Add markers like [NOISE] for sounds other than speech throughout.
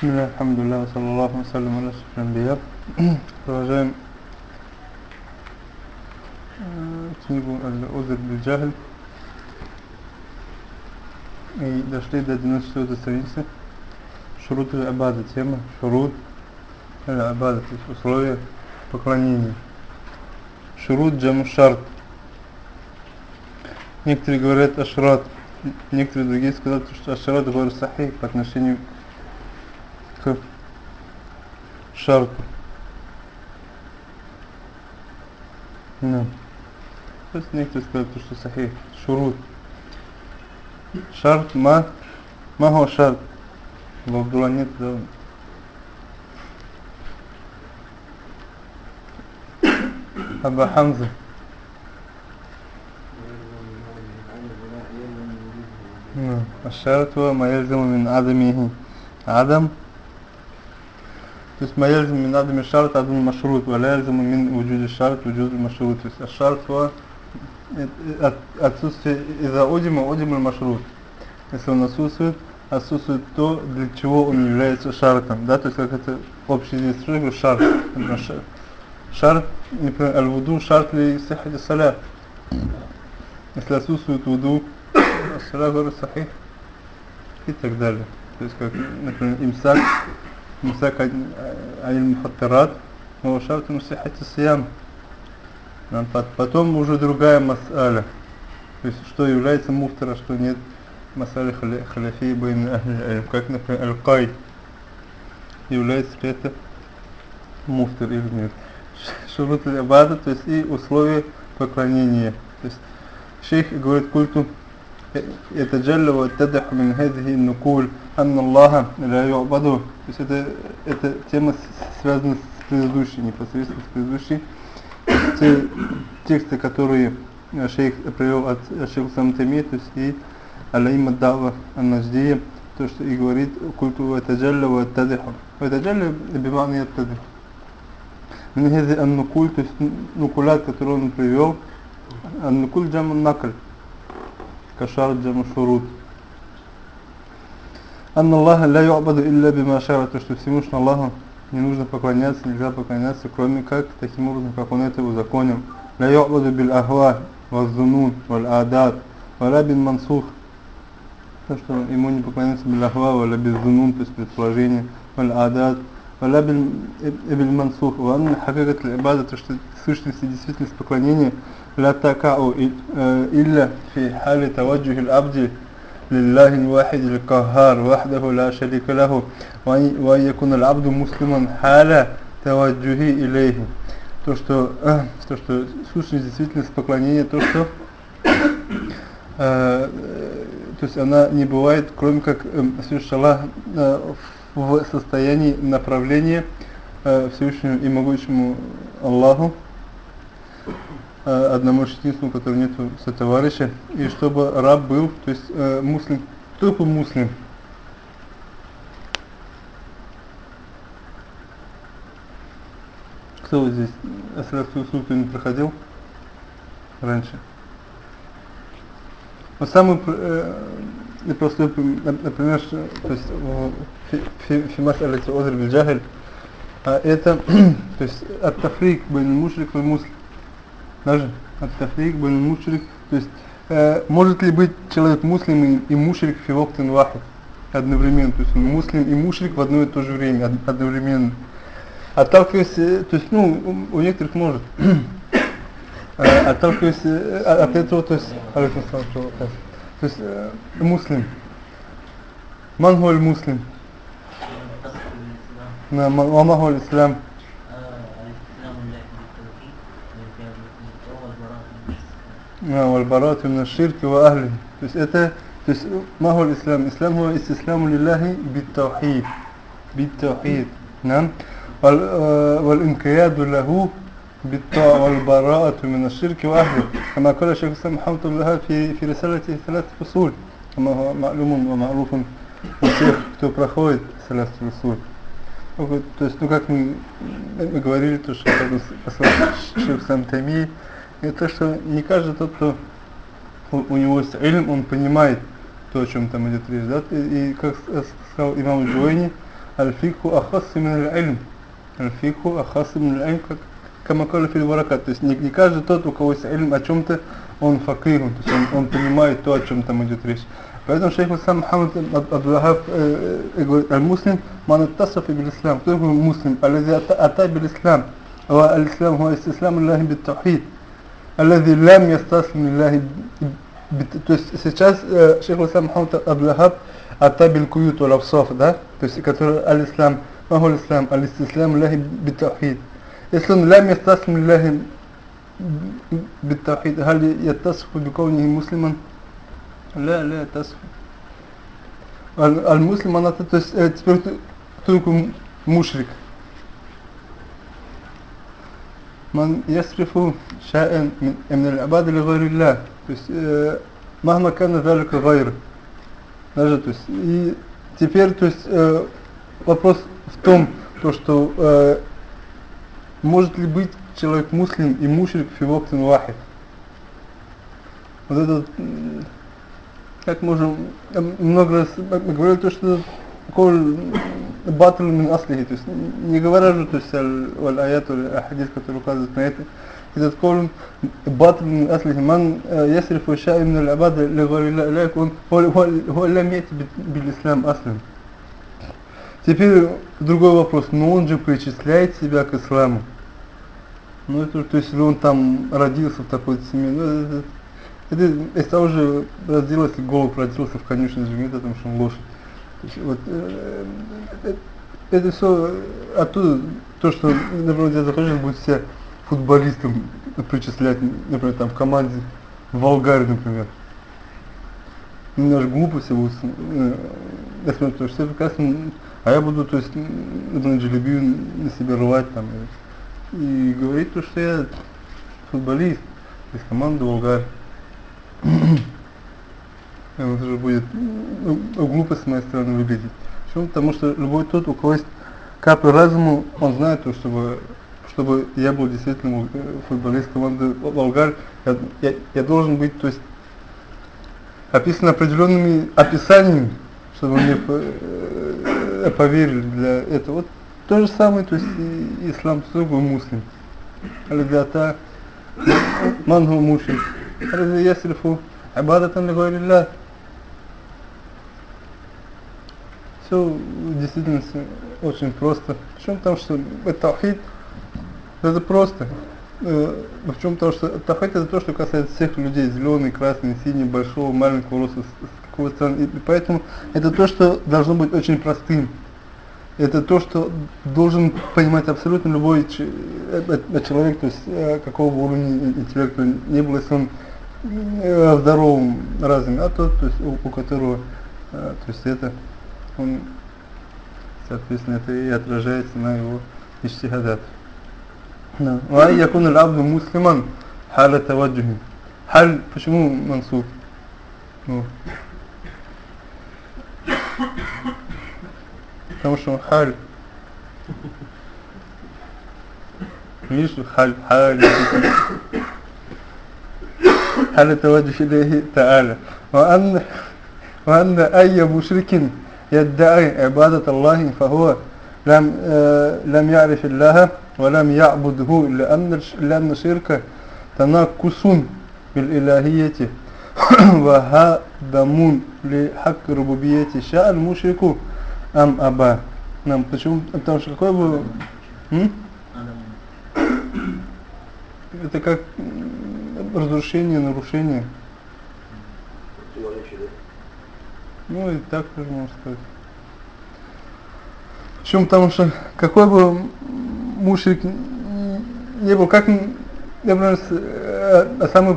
Бисмилля, алхамдулля, саллаллаху салям, алясуфлямбия. [CLEARS THROAT] Продолжаем э, книгу Аль-Узр Биль-Джахль. И дошли до 94 страницы. Шурут Аль-Абада, тема Шурут Аль-Абада, то есть условия поклонения. Шурут Джамушарт. Некоторые говорят Ашрат, некоторые другие сказали, что Ашрат говорит Сахи по отношению к шарту. Да. То есть некоторые сказали, что сахих, шурут. Шарт, ма, ма хуа шарт. В Абдулла нет, да. Аба Хамза. نعم. الشرط هو ما يلزم من عدمه عدم то есть маяльзам надо мешать а шарт адам машрут, валяльзаму мин уджуди шарт уджуди машрут. То есть ашартство э, отсутствие из-за одима, одима маршрут. Если он отсутствует, отсутствует то, для чего он является шартом, да, то есть как это общий здесь шагу шарт, шарт, например, аль-вуду шарт ли сихати саля, если отсутствует вуду, саля гору сахих и так далее, то есть как, например, имсак, مساك عن المفطرات هو شرط من صحة الصيام потом уже другая мас'аля то есть что является муфтара что нет мас'аля халяфии бейн ахли как например аль-кай является ли это муфтар или нет [LAUGHS] шурут аль-абада то есть и условия поклонения то есть шейх говорит культу يتجلى ويتضح من هذه النقول أن الله لا يعبده то есть это, эта тема связана с предыдущей, непосредственно с предыдущей те тексты, которые шейх привел от шейха Самтами, то есть и Алаима Дава Ан-Надждия, то, что и говорит культу ватаджалля ватадиху. Ватаджалля бимана яттадиху. من هذه النقول, то есть нукулят, которые он привел, النقول جمع النقل كشرط جمع شروط أن الله لا يعبد إلا بما شرع то что Всевышнему Аллаху не нужно поклоняться, нельзя поклоняться, кроме как таким образом, как он это узаконил. لا يعبد بالأهواء والظنون والعادات ولا بالمنسوخ то что ему не поклоняться بالأهواء ولا بالظنون то есть предположение والعادات ولا بالمنسوخ وأن حقيقة العبادة то что сущность и действительность поклонения لا تقع إلا في حال توجه العبد لله الواحد القهار وحده لا شريك له وأن يكون العبد مسلما حال توجهه إليه то что то что сущность действительность поклонения то что э, то есть она не бывает кроме как э, Всевышний Аллах э, в состоянии направления э, Всевышнему и могучему Аллаху одному единственному, который нету сотоварища, и чтобы раб был, то есть э, муслим, кто муслим? Кто вот здесь Асрацию Султу не проходил раньше? Но самый э, простой, например, то есть Фимас Алити Озер Бильджахель, это, [CLEARS THROAT] то есть от-тафрик бен мушрик и муслим даже от-тафрик бен мушрик, то есть э, может ли быть человек муслим и, и мушрик фивоктен вахид одновременно, то есть он муслим и мушрик в одно и то же время, одновременно. Отталкиваясь, то есть, ну, у, некоторых может, отталкиваясь от этого, то есть, то есть, э, муслим, мангуаль муслим, на мангуаль ислам, والبراءة من الشرك وأهله то есть это то есть ما هو الإسلام الإسلام هو استسلام لله بالتوحيد بالتوحيد نعم والانقياد له بالطاعة والبراءة من الشرك وأهله كما قال الشيخ الإسلام محمد بن الوهاب في في رسالته ثلاث فصول كما هو معلوم ومعروف الشيخ кто проходит ثلاث فصول то есть ну как мы, мы говорили то что шейх сам Тамии и то, что не каждый тот, кто у, у него есть эльм, он понимает то, о чем там идет речь, да, и, и как э, сказал имам Джуэни, аль-фику ахас именно эльм, аль-фику ахас именно эльм, как камакаля фильваракат, то есть не, не каждый тот, у кого есть эльм о чем-то, он факир, то есть он, он понимает то, о чем там идет речь. Поэтому шейх Мусам Мухаммад Абдулахаб э, э, говорит, аль-муслим манаттасаф ибн-ислам, кто такой муслим, аль-ази ата ибн-ислам, ва аль-ислам хуа ислам Аллахи бит-тавхид, الذي لم يستسلم لله то есть сейчас э, шейх Ислам Мухаммад Абдулахаб Аттабиль Куют Валавсоф, да, то есть который Аль-Ислам, Маху Аль-Ислам, Аль-Истислам Ляхи Битахид. Если он лям ястаслим Ляхи بالتوحيد هل يتصف بكونه مسلما لا لا يتصف المسلم она то есть теперь кто такой мушрик من يصرف شيئا من, من العباد لغير الله то есть مهما كان ذلك غير даже то есть и теперь то есть э, вопрос в том то что э, может ли быть человек муслим и мушрик фивоктин вахид вот это как можем много раз говорили то что коль батл мин аслихи, то есть не говоря же, то есть аль-аят или ахадис, который указывает на это, этот коль батл мин аслихи, ман э, ясрифу шаи мин аль-абада легарилля иляйк, он лям яти бил-ислам аслим. Теперь другой вопрос, но он же причисляет себя к исламу. Ну это, то есть, если он там родился в такой семье, ну это, это, это из того же родилась, голубь родился в конюшне с потому что он лошадь. Вот, э, это, это все оттуда, то, что, например, я захожу, будет все футболистам причислять, например, там в команде Волгарь, например. Немножко глупо все будет, э, я смотрю, что все прекрасно, а я буду, то есть, например, джелебию на себе рвать там и, и говорить то, что я футболист из команды Волгарь. [CLEARS THROAT] это уже будет ну, ну, глупо с моей стороны выглядеть. Почему? Потому что любой тот, у кого есть капля разума, он знает то, чтобы чтобы я был действительно э, футболист команды Болгар, я, я, я должен быть, то есть, описан определенными описаниями, чтобы мне э, э, поверили для этого. Вот то же самое, то есть, и, ислам сугубо муслим. Алигата, манху мушин. Разве я сельфу, абадатан лигуарилля. Все в действительности очень просто. Причем потому что это таухид это просто. Э, в чем то, что тафет это то, что касается всех людей, зеленый, красный, синий, большого, маленького роста, с какого страны. И поэтому это то, что должно быть очень простым. Это то, что должен понимать абсолютно любой э, э, человек, то есть какого уровня интеллекта не был, если он в здоровом разуме, а тот, то есть у, у которого, то есть это, он, соответственно, это и отражается на его иштихадат. نعم وأن يكون العبد مسلما حال توجه حال почему منصوب ну. потому что حال видишь حال حال حال توجه إليه تعالى وأن وأن أي مشرك يدعي عبادة الله فهو لم آه لم يعرف الله ولم يعبده لأن لأن شرك تناقص بالإلهية [CLEARS THROAT] وهدم لحق ربوبية شاء المشرك أم أبا نعم почему потому что какое бы это как разрушение нарушение ну и так тоже можно сказать Почему? Потому что какой бы мушрик не был, как, например, э, самый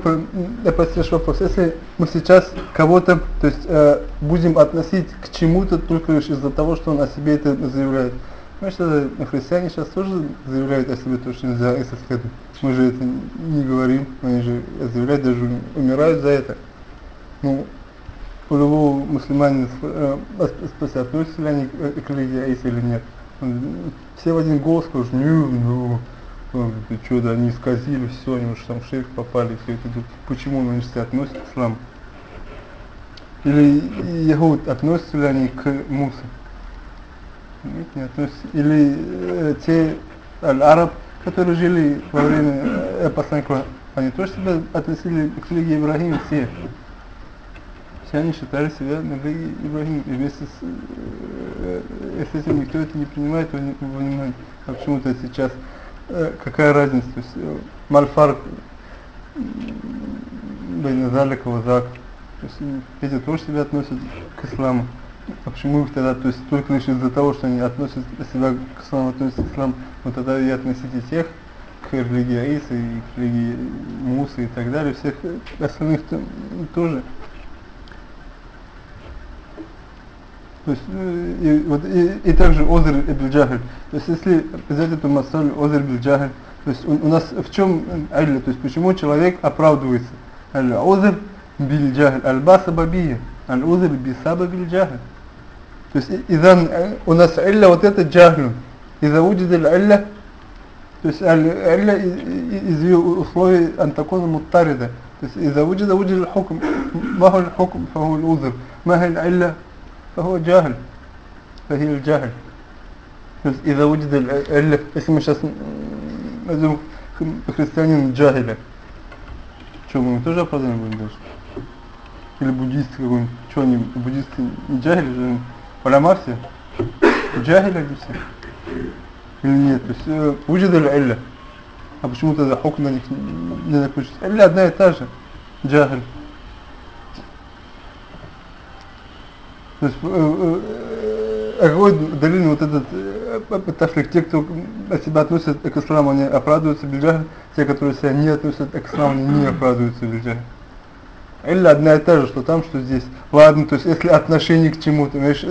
простейший вопрос. Если мы сейчас кого-то, то есть э, будем относить к чему-то только лишь из-за того, что он о себе это заявляет. Значит, это христиане сейчас тоже заявляют о себе то, что нельзя исследовать. Мы же это не говорим, они же заявляют, даже умирают за это. Ну, у любого мусульманина э, спросят, относятся ли они к религии Аиса или нет. Все в один голос скажут, ну, ну, ну что, да, они исказили, все, они уже там шейх попали, все это. Почему они все относятся к исламу? Или Ягуд, относятся ли они к Мусе? Нет, не относится. Или э, те аль-араб, которые жили во время э, посланника, они тоже себя относили к религии Ибрагима все. Они считали себя на религии Ибрагима. И вместе с, э, э, с этим никто это не принимает во вни- во внимание. А почему-то сейчас э, какая разница? То есть э, мальфарк Бейна Залика Вазак. То есть эти тоже себя относят к исламу. А почему их тогда, то есть только лишь из-за того, что они относят себя к исламу, относятся к исламу, вот тогда и относите тех к религии Аиса и к религии Мусы и так далее, всех остальных то- тоже. То есть, э, и, вот, и, и также озер и бильджахль. То есть, если взять эту массаль озер бильджахль, то есть у, у нас в чем э, аль, то есть почему человек оправдывается? Аль озер бильджахль, альба баса аль озер бисаба бильджахль. То есть, изан, э, у нас алля вот это джахлю. Иза уджидаль алля, то есть алля из условий антакона муттарида. То есть, иза уджида уджидаль хукм, маху хукм, фаху узр, маху алля, فهو جاهل فهي الجاهل То есть, إذا وجد العلة если мы сейчас назовем христианин джахиля что мы тоже оправдаем будем дальше или буддисты какой-нибудь что они буддисты не джахили же уляма все джахили они все или нет то есть э, وجد العلة а почему тогда хукм на них не заключить или одна и та же джахиль То есть, э, э, э, какой далин вот этот, э, что те, кто себя относят к исламу, они оправдываются бельджахи, те, которые себя не относят к исламу, они не оправдываются бельджахи. Или одна и та же, что там, что здесь. Ладно, то есть если отношение к чему-то, знаешь,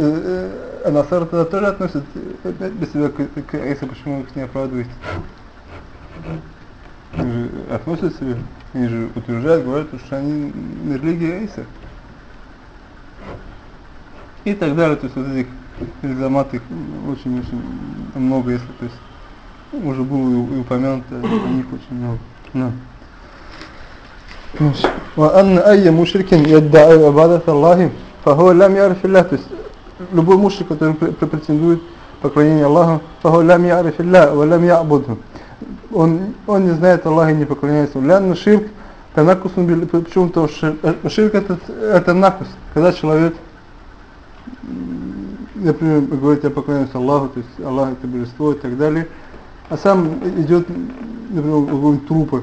а Насара тогда тоже относят э, для себя к, к Иса, почему вы их не оправдываете? Они же относят они же утверждают, говорят, что они на религии Иса и так далее, то есть вот этих эльзамат их очень-очень много, если, то есть уже было и, и упомянуто о них очень много. Да. ماشي. وأن أي مشرك يدعي عبادة الله فهو لم يعرف الله то есть любой мушрик, который пр- пр- претендует поклонение Аллаху فهو لم يعرف الله ولم يعبده он, он не знает Аллаха и не поклоняется ему. Лянна ширк, танакус, почему то ширк, э, ширк это, это накус, когда человек м, например, говорит, я поклоняюсь Аллаху, то есть Аллах это божество и так далее, а сам идет, например, какого-нибудь трупа,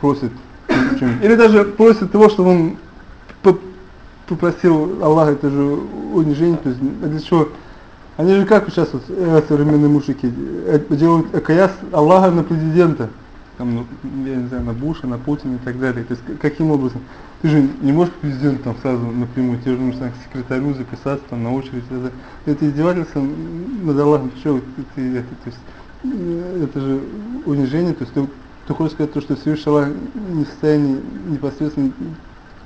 просит. Или даже просит того, чтобы он по- попросил Аллаха, это же унижение, то есть для чего? Они же как сейчас вот, э, современные мужики э, делают экояс Аллаха на президента, там, ну, я не знаю, на Буша, на Путина и так далее. То есть каким образом? Ты же не можешь президент там сразу напрямую, тебе же нужно к секретарю записаться там на очередь. Это, это издевательство над Аллахом. Ты, ты это, то есть, э, это же унижение, то есть ты, ты хочешь сказать то, что Всевышний Аллах не в состоянии непосредственно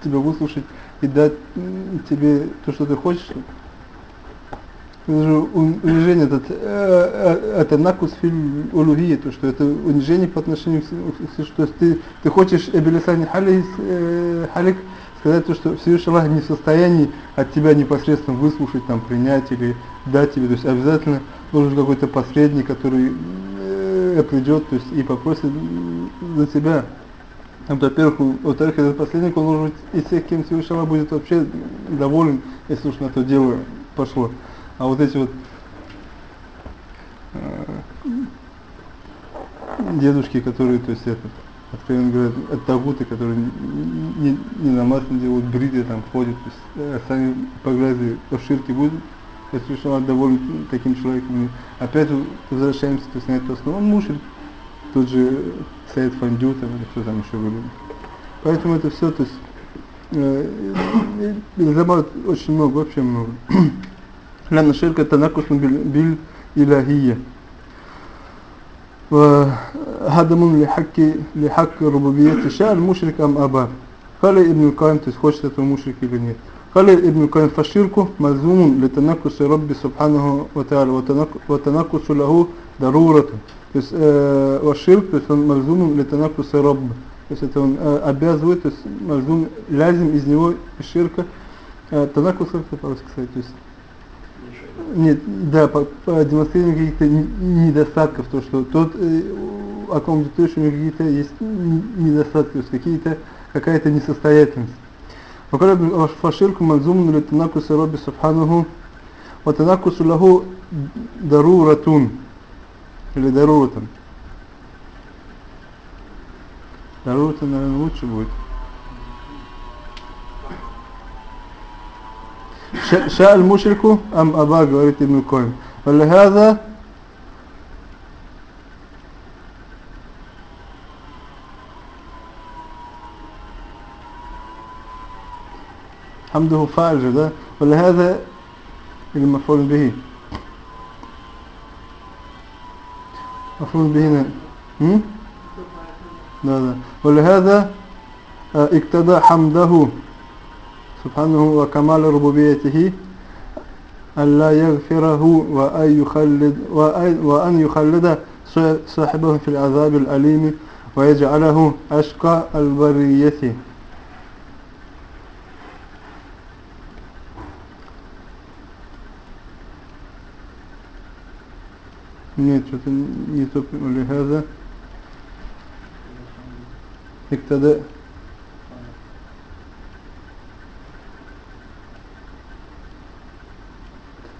тебя выслушать и дать тебе то, что ты хочешь. Унижение, этот, э, э, это накус улугия, то, что это унижение по отношению к Всевышнему, то есть ты, ты хочешь Эбелисани Халик, э, сказать то, что Всевышний Аллах не в состоянии от тебя непосредственно выслушать, там, принять или дать тебе, то есть обязательно должен какой-то посредник, который э, придет, то есть и попросит за тебя. Там, Во-первых, во-вторых, этот посредник, он может быть из тех, кем Всевышний Аллах будет вообще доволен, если уж на то дело пошло. А вот эти вот э, дедушки, которые, то есть это, откровенно говоря, от тагуты, которые не, не, не намаз не делают, бриды там ходят, то есть э, сами поглазы в ширке будут, что он доволен таким человеком. И опять возвращаемся то есть, на эту основу, он мушрик, тот же Саид Фандю там, или кто там еще говорит. Поэтому это все, то есть, э, Илзамат очень много, вообще много. لأن الشرك تنقص بال- بالإلهية وهدم لحق لحق ربوبية شاء المشرك أم أبى قال ابن القيم تخش المشرك или нет قال ابن القيم فالشرك ملزوم لتنقص رب سبحانه وتعالى وتنق- وتنقص له ضرورة то есть э, والشرك то есть он ملزوم لتنقص رب то есть это он э, обязывает то есть мальзум лязим из него из ширка э, танакус как это по-русски сказать то есть Нет, да, по, по демонстрированию каких-то недостатков, то что тот, э, о ком идет речь, у него какие-то есть недостатки, то есть какие-то, какая-то несостоятельность. وقال فالشرك ملزوم للتناقص رب سبحانه وتناقص له ضرورة или ضرورة ضرورة, наверное, лучше будет. شاء المشرك أم أبا جوارية ابن القيم فلهذا حمده فاعل جدا. ولهذا المفعول به. مفعول به لا لا. ولهذا اقتدى آه، حمده. سبحانه وكمال ربوبيته أن لا يغفره وأن يخلد, وأن يخلد صاحبه في العذاب الأليم ويجعله أشقى البرية Нет, что-то не то لهذا اقتدى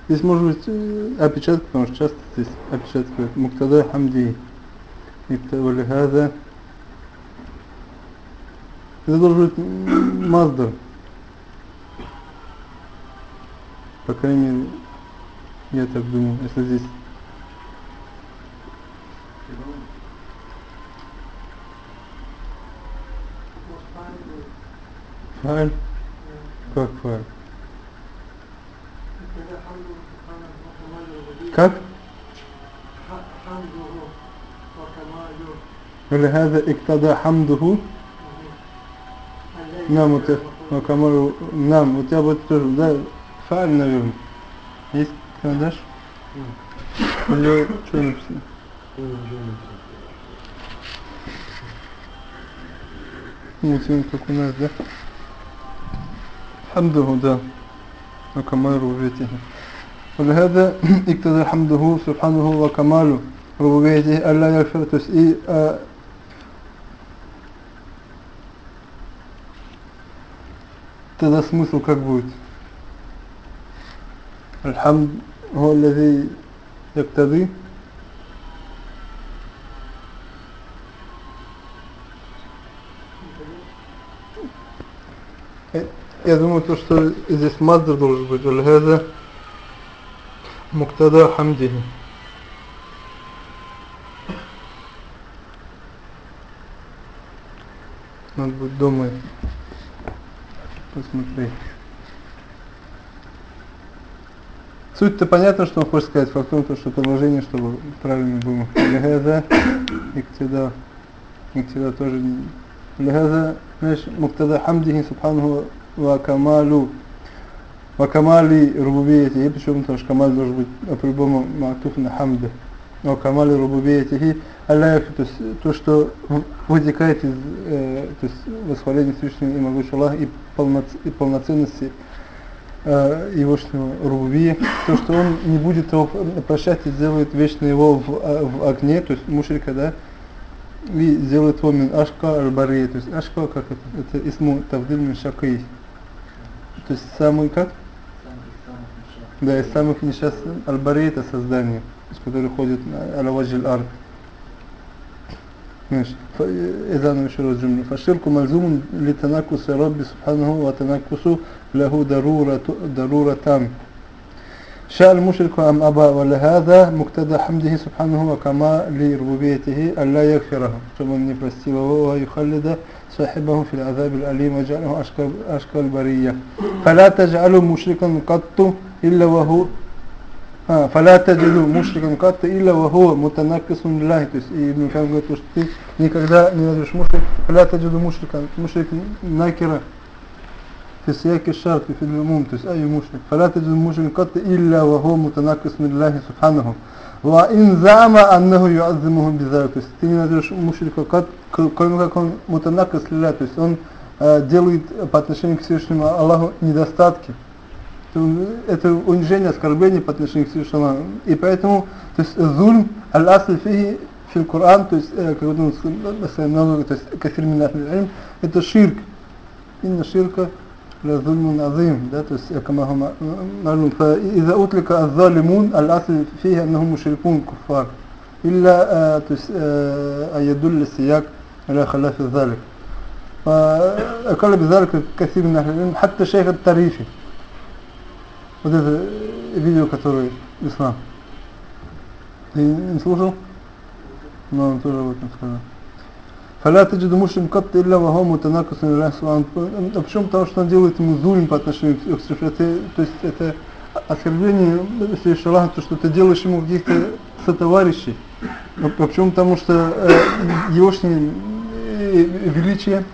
Здесь может быть э, опечатка, потому что часто здесь опечатывают. Муктада Хамди. Муктада Это должен быть Маздар. По крайней мере, я так думаю, если здесь. Файл? Как файл? фааль как ولهذا اقتضى حمده نعم وكمال نعم у тебя будет тоже да фааль наверное есть карандаш или что написано ну сегодня как у нас да حمده ده وكمال ربوبيته ولهذا [CLEARS THROAT] اقتضى حمده سبحانه وكمال ربوبيته ألا يغفر تسئي тогда смысл как будет الحمد هو الذي يقتضي Я думаю, то, что здесь маздер должен быть. Вальгаза муктада хамдихи. Надо будет дома посмотреть. Суть-то понятно, что он хочет сказать. Факт в том, что предложение, чтобы правильно было. Лихаза, иктида, иктида тоже. Лихаза, знаешь, муктада субхану Макамали камали И почему? Потому что камаль должен быть а по-любому матуф на хамде. Ва камали рубубиятихи, Аллах, то есть то, что вытекает из э, то есть, восхваления Всевышнего и Могучего Аллаха и, полноц и полноценности э, его рубубии, то, что он не будет его прощать и сделает вечно его в, а, в огне, то есть мушрика, да, и сделает его мин ашка аль-бария, то есть ашка, как это, это исму тавдиль мин шакий, то есть самый, как, Да, из самых несчастных аль-бари это создание, из которых ходит аля арк. ماشي إذا أنا مش الجملة فالشرك ملزوم لتناقص رب سبحانه وتناقص له ضرورة ضرورة تام شاء المشرك أم أبى ولهذا مقتضى حمده سبحانه وكمال ربوبيته ألا يغفره ثم من يفرسيه ويخلد صاحبه في العذاب الأليم وجعله أشكال, أشكال البرية فلا تجعلوا مشركا قط إلا وهو آه فلا تجدوا مشركا قط إلا وهو متنكس لله то есть и Ибн Кам говорит что ты никогда не найдешь мушрик فلا تجدوا مشركا مشرك накера في سياق الشرط في العموم то есть أي مشرك فلا تجدوا مشركا قط إلا وهو متنكس من الله سبحانه وإن زعم أنه يعظمه بذلك то есть ты не найдешь мушрика кроме как он мутанакас лилля, то есть он э, делает по отношению к Всевышнему Аллаху недостатки. это унижение, оскорбление по отношению к Всевышнему. И поэтому, то есть зульм аль-асль фихи фил Коран, то есть, как он сказал, то есть, кафир мин это ширк. Инна ширка لظلم عظيم ده كما هو معلوم فإذا أطلق الظالمون الأصل فيه أنهم مشركون كفار إلا أن يدل السياق على خلاف ذلك فأقل بذلك كثير من أهل العلم حتى شيخ التاريخي вот это видео, которое весна. Ты не слушал? Но он тоже об этом сказал. Фаля таджиду мушим кат илля вахо мутанакусу ля субхану. А почему? Потому что он делает ему зулим по отношению к Сифре. То есть это оскорбление Сифшалаха, то что ты делаешь ему каких-то сотоварищей. А почему? Потому что э, его э, величие,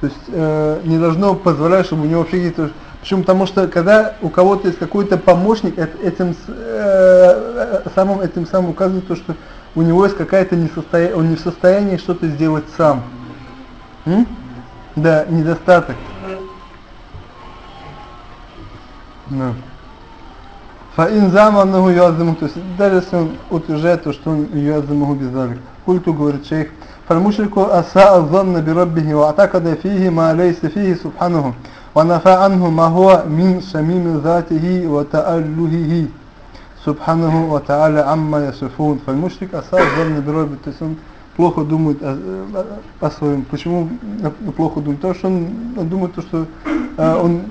то есть э, не должно позволять, чтобы у него вообще какие-то Почему? Потому что когда у кого-то есть какой-то помощник, этим э, э, самым этим самым указывает то, что у него есть какая-то несостоя он не в состоянии что-то сделать сам. М? Да, недостаток. Да. Фаин заманнаху юазаму, то есть даже если он утверждает то, что он юазамаху бездалик. Культу говорит шейх, фальмушрику аса азанна бираббихи ва атакада фихи ма алейса фихи субханаху. عنه ما هو من شميم ذاته وتألهه Субханаху ва та'аля амма ясифун. Фальмушрик асад занна бироби. То есть он плохо думает о, о, о своем. Почему плохо думает? Потому что он думает, то, что э, он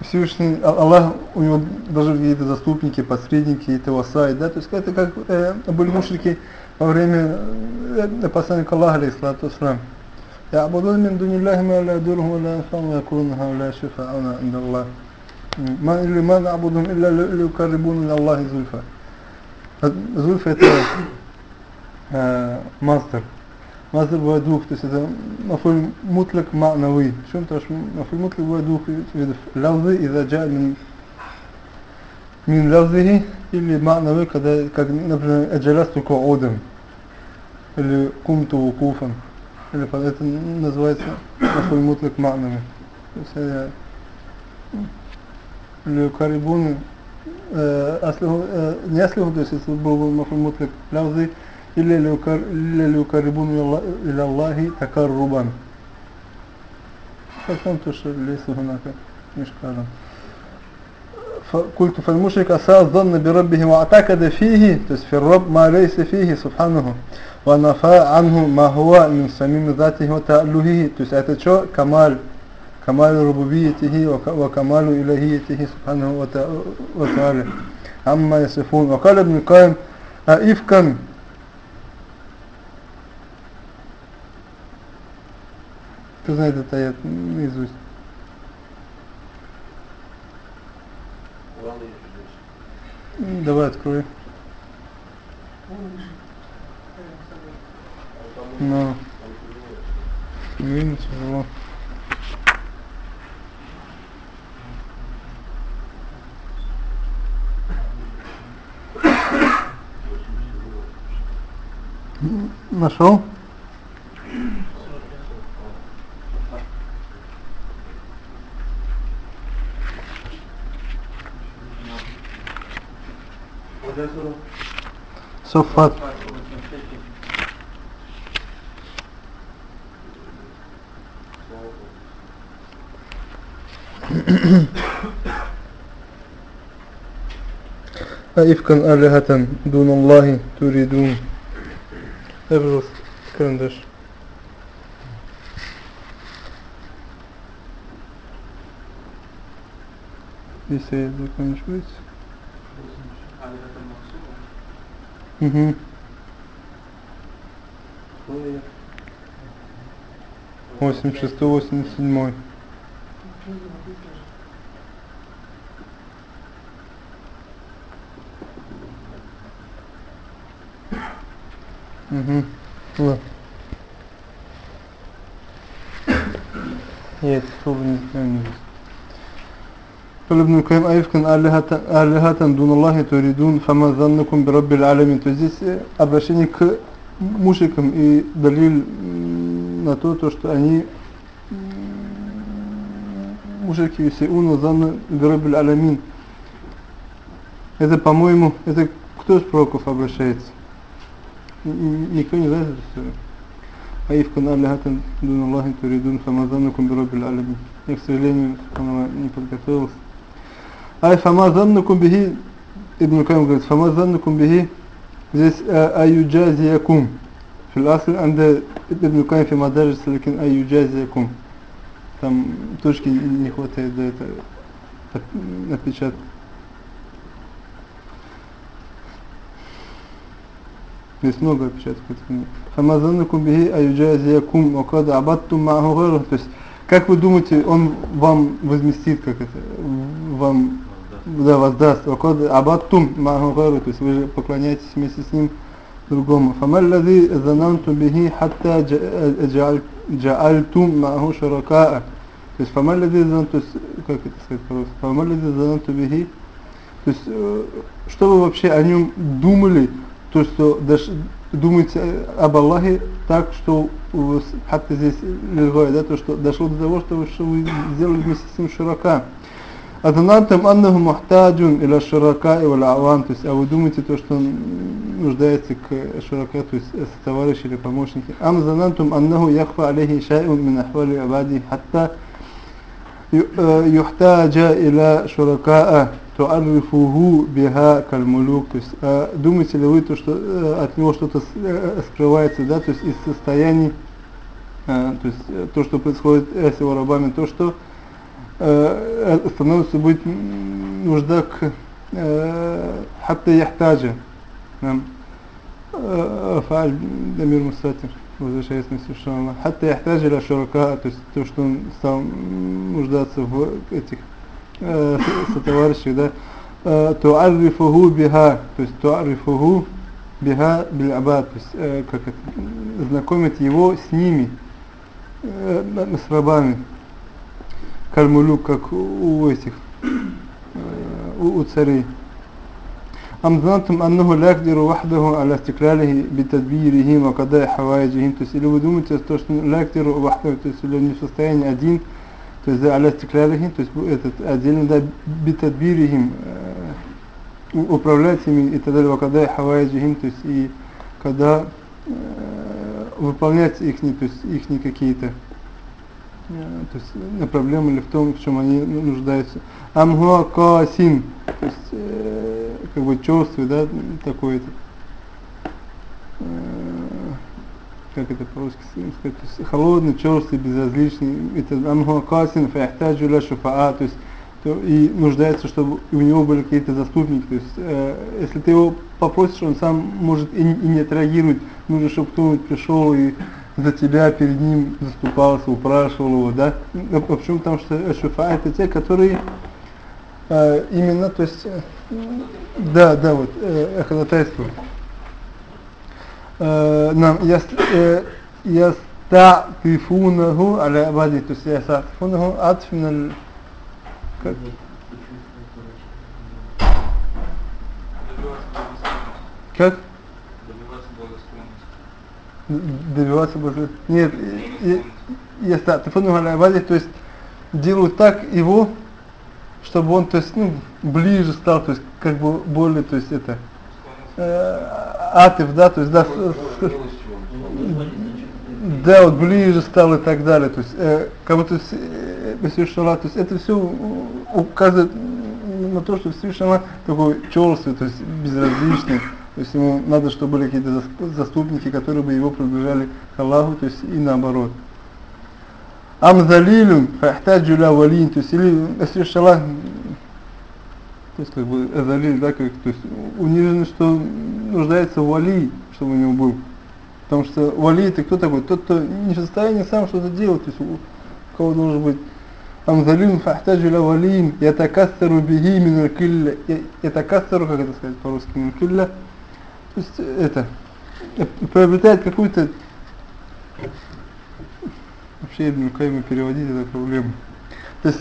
Всевышний Аллах, у него даже какие-то заступники, посредники, это васай, да, то есть это как э, были мушрики во время э, посланника Аллаха, алейхиссалату вассалам. يعبدون من دون الله ما لا يدورهم ولا ينفعهم ويقولون هؤلاء شفعاؤنا عند الله ما ما نعبدهم إلا ليقربون إلى الله زلفى زلفى это э, мастер мастер бывает двух то есть это мафуль мутлак ма'нави شو انت мафуль мутлак бывает двух видов лавзы إذا جاء من من لفظه или ма'нави когда как например أجلست قعودا или кумту вукуфан или это называется мафуль мутлак ма'нави то есть ليقربون أصله не أصله то есть это был مفعول مطلق لفظي إلا ليقربون إلى الله تقربا فهمت что ليس هناك إشكال فقلت فالمشرك أساء الظن بربه واعتقد فيه تو في الرب ما ليس فيه سبحانه ونفى عنه ما هو من صميم ذاته وتألهه تو это что كمال كمال ربوبيته وكمال إلهيته سبحانه وتعالى عما يصفون وقال ابن القيم أئفكا Кто знает этот аят наизусть? Давай открой. Но. Видно тяжело. Нашел? Софат. أئفكا آلهة دون الله تريدون Дай, карандаш. Если заканчивается. Угу. Восемьдесят шестой, восемьдесят седьмой. Угу. Вот. Нет, слово не знаю. قال ابن القيم أيفكن آلهة دون الله تريدون فما ظنكم برب العالمين то здесь обращение к мушикам и далил на то, то что они мушики юсиун вазанна бираббил аламин Это, по-моему, это кто из пророков обращается? никто не знает это все. أئفكا آلهة دون الله تريدون فما ظنكم برب العالمين. Я, к сожалению, не подготовился. أي فما ظنكم به, Ибн Кайм говорит, فما ظنكم به, здесь أن يجازيكم. في الأصل عند ابن القيم في مدارج لكن أن يجازيكم. Там точки не хватает до этого напечатать. Здесь много опечатков этой книги. Хамазанакум бихи аюджазиякум вакад абаттум мааху гайру. То есть, как вы думаете, он вам возместит, как это, вам да, воздаст. Вакад абаттум мааху гайру. То есть, вы же поклоняетесь вместе с ним другому. Фамаллади занантум бихи хатта джаальтум мааху шаракаа. То есть, фамаллади занантум, как это сказать по-русски? Занантум бихи. То есть, что вы вообще о нем думали, то, что дош, думаете об Аллахе так, что хатта здесь лилгой, да, то, что дошло до того, что вы, что вы сделали вместе с ним широка. Аданантам аннаху мухтаджун иля ширака и вал то есть, а вы думаете то, что он нуждается к ширака, то есть товарищи или помощники. Ам занантум аннаху яхфа алейхи шай'ун мин ахвали абади хатта юхтаджа иля то арвифугу бега кальмулюк, то есть э, думаете ли вы, то, что э, от него что-то э, скрывается, да, то есть из состояний, э, то есть э, то, что происходит э, с его рабами, то, что э, э становится быть нужда к хатта яхтаджи, фааль дамир мусатир, возвращаясь на Сушана, хатта яхтаджи ля шурака, то есть то, что он стал нуждаться в этих сотоварищей, да, э, туаррифуху биха, то есть туаррифуху биха билябад, то есть э, как это, знакомить его с ними, э, с рабами, кальмулюк, как у этих, у, у царей. أم ظننتم أنه لا يقدر وحده على استقلاله بتدبيرهم وقضاء حوائجهم то есть или вы думаете то что لا يقدر وحده то есть он не в состоянии один то есть аля стеклялихим, то есть этот отдельно да битадбирихим, э, управлять ими и так далее, когда хавайджихим, то есть и когда э, выполнять их, то есть их какие-то э, то есть на проблему или в том, в чем они нуждаются. Амхуа касин, то есть как бы чувствие, да, такое-то. Как это по-русски сказать, холодный, черствый, безразличный, это амхуакасин фаяхтаджу ля шуфаа, то есть то, и нуждается, чтобы у него были какие-то заступники, то есть э, если ты его попросишь, он сам может и, и не отреагировать, нужно, чтобы кто-нибудь пришел и за тебя перед ним заступался, упрашивал его, да? А почему? Потому что шуфа это те, которые э, именно, то есть, э, да, да, вот, э, ходатайствуют. Э, нам э, ястафифунаху аля абади, то есть ястафифунаху атфмин как? Как? Добиваться благосклонности. Нет, ястафифунаху аля абади, то есть делают так его, чтобы он, то есть, ну, ближе стал, то есть, как бы более, то есть, это, э, атив, да, то есть, да, да, вот ближе стал и так далее, то есть, э, как будто э, Всевышний то есть это все указывает на то, что Всевышний такой черствый, то есть безразличный, то есть ему надо, чтобы были какие-то заступники, которые бы его приближали к Аллаху, то есть и наоборот. Амзалилюм, фахтаджу ля валин, то есть или Всевышний то есть как бы Азалиль, да, как, то есть униженный, что нуждается в вали, чтобы у него был. Потому что вали это кто такой? Тот, кто не в состоянии сам что-то делать, то есть у кого должен быть Амзалин фахтаджу ля валин, ятакассару бихи мин килля, ятакассару, как это сказать по-русски, мин килля, то есть это, приобретает какую-то, вообще Ибн Кайма переводить эту проблему. То есть,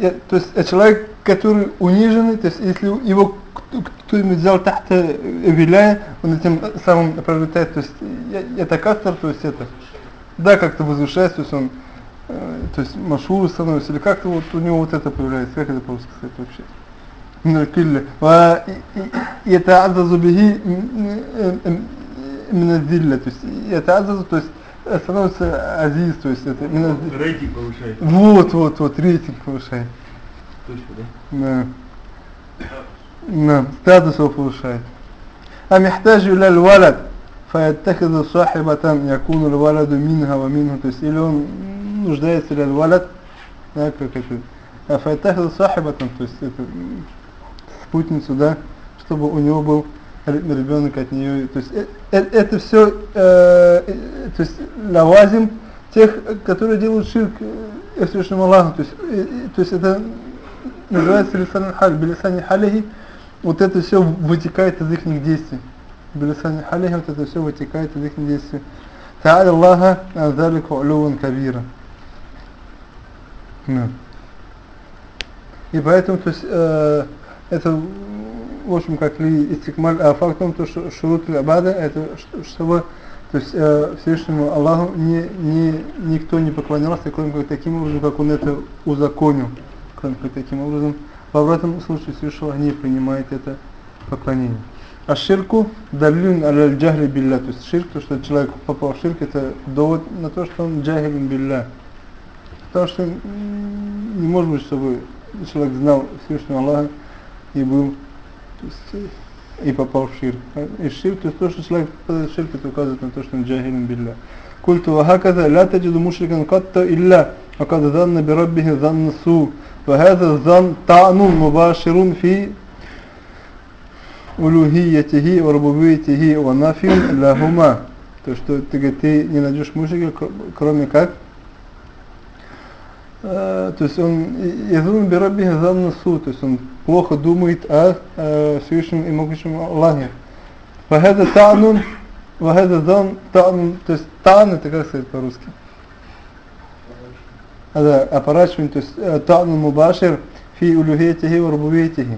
я, то есть э, человек, который униженный, то есть если его кто-нибудь взял тахта виляя, он этим самым приобретает, то есть это кастер, то есть это, да, как-то возвышается, то есть он, э, то есть машур становится, или как-то вот у него вот это появляется, как это по-русски сказать вообще? من الكل ويتعزز به من الذلة то есть يتعزز то есть Э, становится азиз, то есть это именно... Рейтинг повышается. Вот, вот, вот, рейтинг повышает. Точно, да? Да. Да, статус его повышает. А михтажу ляль валад, фаятахазу сахибатан якуну лваладу минха ва минха, то есть или он нуждается ляль валад, да, как это, а фаятахазу сахибатан, то есть это спутницу, да, чтобы у него был ребенок от нее, то есть э, э, это, все, э, э, то есть лавазим тех, которые делают ширк Всевышнему Аллаху, то есть, э, то есть это называется лисан халь, билисани халихи, вот это все вытекает из их действий, билисани халихи, вот это все вытекает из их действий. Та'аля Аллаха азалику улюван кабира. И поэтому, то есть, э, это в общем как ли истикмаль а факт в том то что шурут абада это чтобы то есть э, Всевышнему Аллаху не, не, никто не поклонялся, кроме как таким образом, как он это узаконил, кроме как таким образом. В обратном случае Всевышний не принимает это поклонение. А ширку далюн аль джахли билля, то есть ширк, то что человек попал в ширк, это довод на то, что он джахилин билля. Потому что не может быть, чтобы человек знал Всевышнего Аллаха и был и попал в ширк. И ширк, то есть то, что человек попадает в ширк, это указывает на то, что он джахилин билля. Культу вахаказа ля таджиду мушрикан катта илля, вакад занна би раббихи занна су. Вахаза зан та'нун мубаширун фи улюхиятихи ва рубубиятихи ва нафин лахума. То, что ты, ты не найдешь мушрика, кроме как Э, то есть он язун бирабби заннасу, то есть он плохо думает о Всевышнем и Могущем Аллахе. Вагада танун, вагада зан танун, то есть тан это как сказать по-русски? А, да, опорачивание, то есть э, танун мубашир фи улюхетихи ва рубуветихи.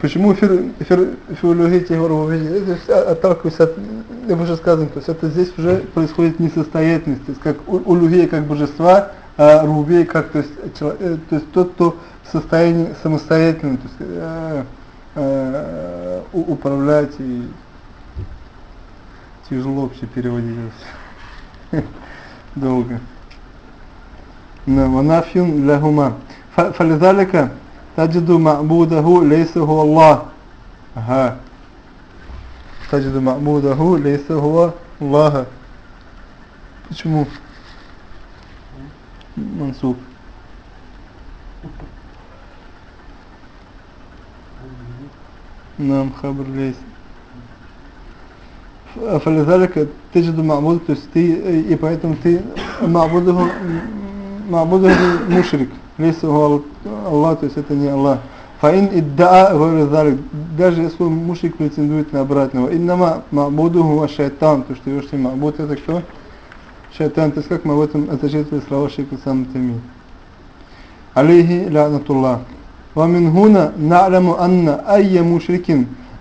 Почему фир, фир, фи улюхетихи ва рубуветихи? То есть отталкиваясь от вышесказанного, то есть это здесь уже происходит несостоятельность, то есть как улюхия как божества, а, рубей как то есть, человек, э, то есть тот, кто в состоянии самостоятельно то есть, э, э, управлять и тяжело вообще переводить [LAUGHS] долго. На Ванафьюн лягума. Фализалика таджиду ма'будаху лейса хуа Аллах. Ага. Таджиду ма'будаху лейса хуа Аллаха. Почему? منصوب نعم خبر ليس فلذلك تجد معبود то есть ты и поэтому ты معبوده معبوده مشرك ليس هو الله то есть это не Аллах فإن ادعى غير ذلك даже если мушрик претендует на обратного иннама ма'будуху шайтан то что его ма'буд это кто шайтан то есть как мы в этом отождествили слова шейха сам тами عليه لعنة الله ومن هنا نعلم أن أي مشرك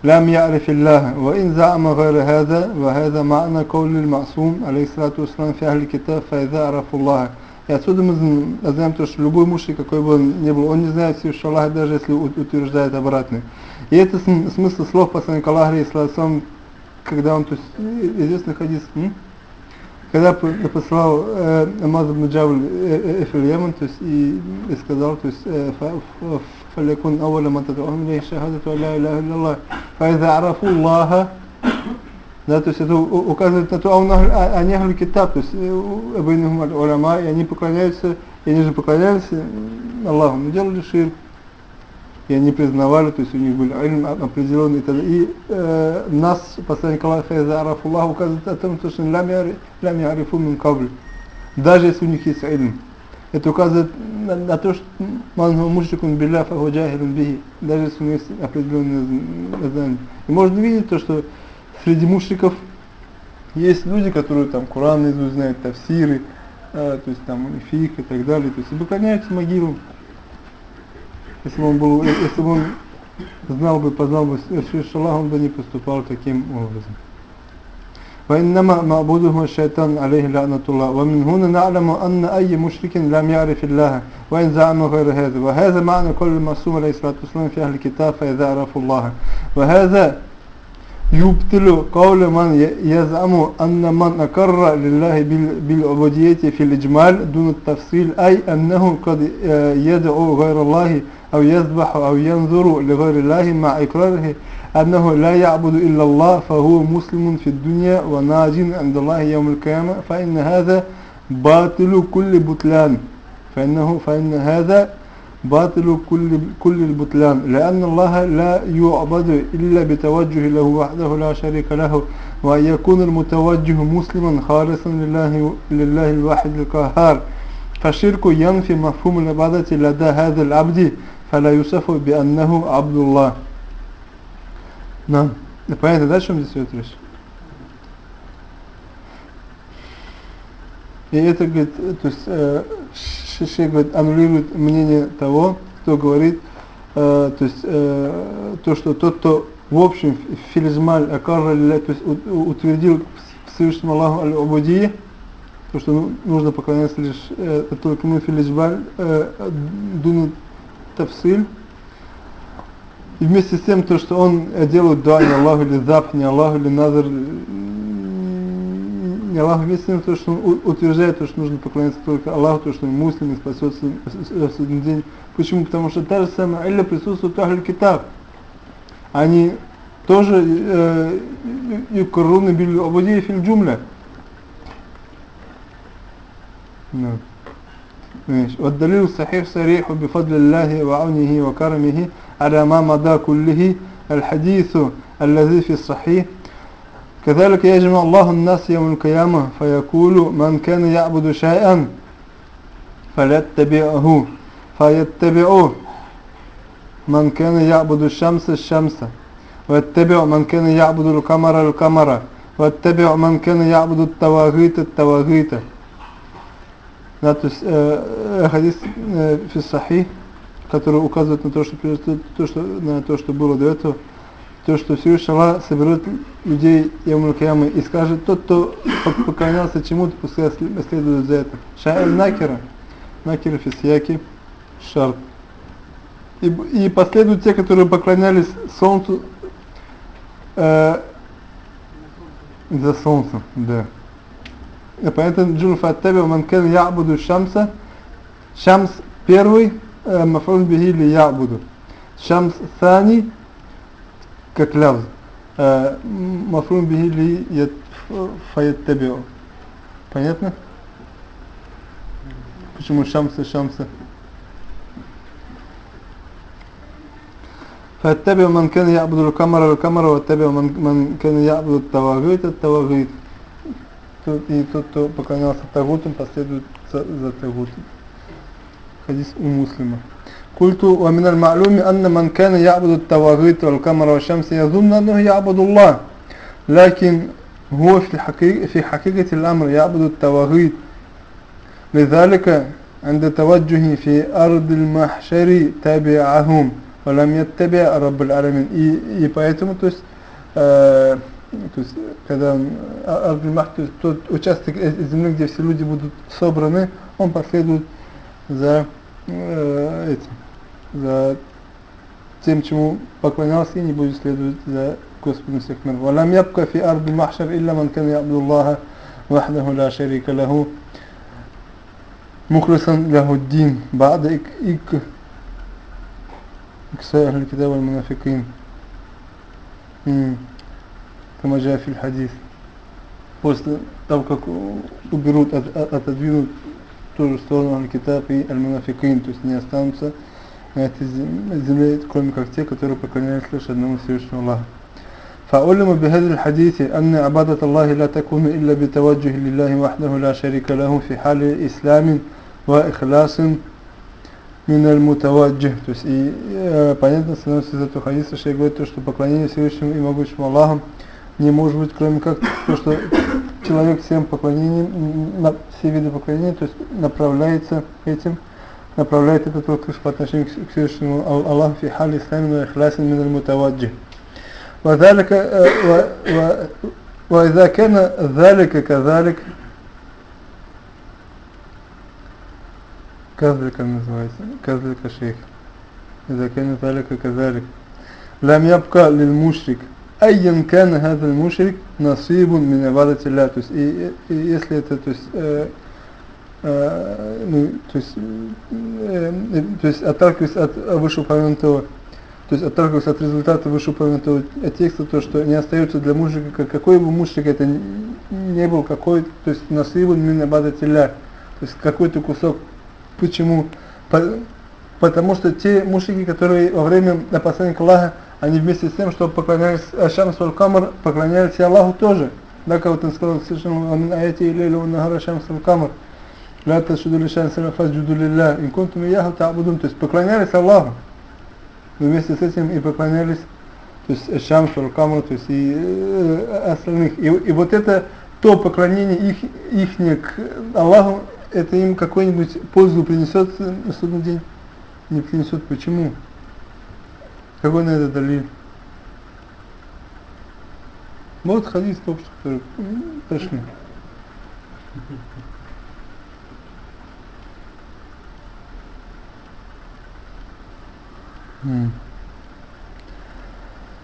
لم يعرف الله وإن زعم غير هذا وهذا معنى قول المعصوم عليه الصلاة والسلام في أهل الكتاب فإذا عرفوا الله И отсюда мы знаем то, что любой мужчина, какой бы он ни был, он не знает Всевышнего Аллаха, даже если утверждает обратное. И это смысл слов посланника Аллаха, когда он, то есть, известный хадис, м? когда послал э, Амаз ибн Джавл э, э, Йемен, то есть, и, и сказал, то есть, فليكن أول ما تدعوهم إليه شهادة لا إله إلا الله فإذا عرفوا الله Да, то есть это указывает на то, а у нас, а, они ахлю китаб, то есть бейнухум уляма, и они поклоняются, и они же поклонялись Аллаху, но делали ширк. и они признавали, то есть у них были ильм определенный. И э, нас, посланник Аллаха, из указывает о том, что лям ярифу мин кабль. Даже если у них есть ильм. Это указывает на, на то, что манху мушрикун билля фаху джахилун бихи. Даже если у них есть определенные знания. И можно видеть то, что среди мушриков есть люди, которые там Коран наизусть знают, тавсиры, э, то есть там фиг и так далее, то есть поклоняются могилам. Если бы он был, если бы он знал бы, познал бы Шалах, он бы не поступал таким образом. وإنما معبوده الشيطان عليه لعنة الله ومن هنا نعلم أن أي مشرك لم يعرف الله وإن زعم غير هذا وهذا معنى كل المعصوم عليه الصلاة والسلام في أهل الكتاب فإذا عرفوا الله وهذا يبطل قول من يزعم أن من أقر لله بالعبودية في الإجمال دون التفصيل أي أنه قد يدعو غير الله أو يذبح أو ينظر لغير الله مع إقراره أنه لا يعبد إلا الله فهو مسلم في الدنيا وناج عند الله يوم القيامة فإن هذا باطل كل بطلان فإنه فإن هذا باطل كل كل البطلان لأن الله لا يعبد إلا بتوجه له وحده لا شريك له وأن يكون المتوجه مسلما خالصا لله لله الواحد القهار فالشرك ينفي مفهوم العبادة لدى هذا العبد فلا يوصف بأنه عبد الله نعم понятно, да, о чем здесь идет речь? И это, говорит, то есть, э, Шиши, говорит, аннулирует мнение того, кто говорит, э, то есть, э, то, что тот, кто в общем филизмаль акарра то есть утвердил Всевышнему Аллаху аль-Убудии, то, что ну, нужно поклоняться лишь э, только ему филизмаль, э, дуну тавсиль, и вместе с тем, то, что он делает дуа не Аллаху или зап, не Аллаху или назар, не Аллаху, вместе с тем, то, что он утверждает, то, что нужно поклоняться только Аллаху, то, что он муслим и спасется в судный день. Почему? Потому что та же самая Алля присутствует в Ахль Китаб. Они тоже юкаруны били обудии фил джумля. والدليل الصحيح صريح بفضل الله وعونه وكرمه على ما مضى كله الحديث الذي في الصحيح كذلك يجمع الله الناس يوم القيامة فيقول من كان يعبد شيئا فليتبعه فيتبعوه من كان يعبد الشمس الشمس ويتبع من كان يعبد القمر القمر ويتبع من كان يعبد التواغيت التواغيت да, то есть э, хадис э, в Сахи, который указывает на то, что, то, что, на то, что было до этого, то, что Всевышний Аллах соберет людей Ямуль Киямы и скажет, тот, кто поклонялся чему-то, пускай следует за это. Ша'аль накера, накера фисьяки, шарт. И, и последуют те, которые поклонялись солнцу, э, за солнцем, да. Поэтому Джун Фаттаби Манкен Ябуду Шамса. Шамс первый, Мафрун Бихи или Ябуду. Шамс Сани, как лявз. Мафрун Бихи или Фаяттабио. Понятно? Почему Шамса Шамса? فاتبعوا من كان يعبد القمر القمر واتبعوا من, من كان يعبد التواغيت التواغيت и тот, кто поклонялся Тагутам, последует за, за Тагутом. Хадис у муслима. قلت ومن المعلوم أن من كان يعبد التواغيت والقمر والشمس يظن أنه يعبد الله لكن هو في حقيقة, في حقيقة الأمر يعبد التواغيت لذلك عند توجهه في أرض المحشر تابعهم ولم يتبع رب العالمين и, и поэтому то есть э, то есть, когда Ардульмах, то есть тот участок земли, где все люди будут собраны, он последует за э, этим, за тем, чему поклонялся и не будет следовать за Господом всех миров. ولم يبقى في أرض المحشر إلا من كان يعبد الله وحده لا شريك له مخلصا له الدين بعد إك إك إكساء أهل الكتاب والمنافقين. كما جاء في الحديث после того, как уберут, от, отодвинут в ту же сторону Аль-Китаб и Аль-Мунафикин, то есть не останутся на этой земле, кроме как те, которые поклоняются лишь одному Всевышнему Аллаху. فأعلم بهذا الحديث أن عبادة الله لا تكون إلا بتوجه لله وحده لا شريك له في حال إسلام وإخلاص من المتوجه. То есть и э, понятно становится из этого хадиса, что говорит то, что поклонение Всевышнему и могучему Аллаху не может быть, кроме как то, что человек всем поклонением, на все виды поклонения, то есть направляется этим, направляет этот вопрос по отношению к Всевышнему Аллаху фи хали ислами ва ихлясин мин аль-мутаваджи. وذلك وإذا كان ذلك كذلك كذلك называется كذلك شيخ إذا كان ذلك كذلك لم يبقى للمشرك أيا كان هذا المشرك نصيب من عبادة الله то есть и, и если это то есть э, э, ну, то есть, э, то есть отталкиваясь от вышеупомянутого то есть отталкиваясь от результата вышеупомянутого текста, то что не остается для мужика, какой бы мужик это не был, какой, то есть насыбун мин абадатилля, то есть какой-то кусок. Почему? По, потому что те мужики, которые во время опасения Аллаха, они вместе с тем, что поклонялись Ашам Камар, поклонялись и Аллаху тоже. Да, как вот он сказал, совершенно, «Амин аяти илейли ва нахар Ашам Камар». لا تسجدوا لشان سلم فاسجدوا لله إن كنتم إياه تعبدون то есть поклонялись Аллаху но вместе с этим и поклонялись то есть Шамсу, Камру, то есть и э, остальных и, и вот это то поклонение их, их к Аллаху это им какую-нибудь пользу принесет на судный день не принесет почему какой на это далиль вот хадис только что который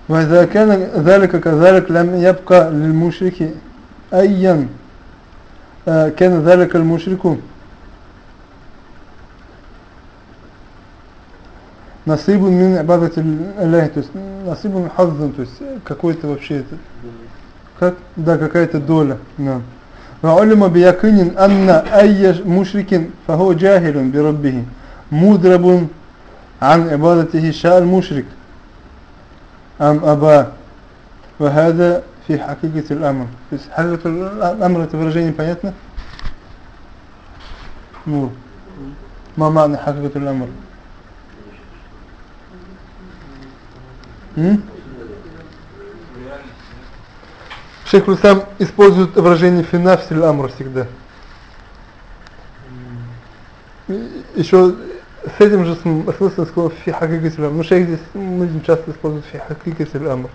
وإذا كان ذلك كذلك لم يبقى للمشرك أيا كان ذلك المشرك نصيب من عبادة الله то есть نصيب من حظ то есть какой-то вообще это как да какая-то доля да وعلم بيقين أن أي مشرك فهو جاهل بربه مدرب عن عبادته شاء المشرك أم أبا وهذا في حقيقة الأمر حقيقة الأمر это выражение понятно? Ну, ما معنى حقيقة الأمر؟ Шейх Лусам использует выражение финафсиль амр всегда. Еще с этим же смыслом слова фи хакикати амр. Но шейх здесь мы часто использует фи хакикати амр.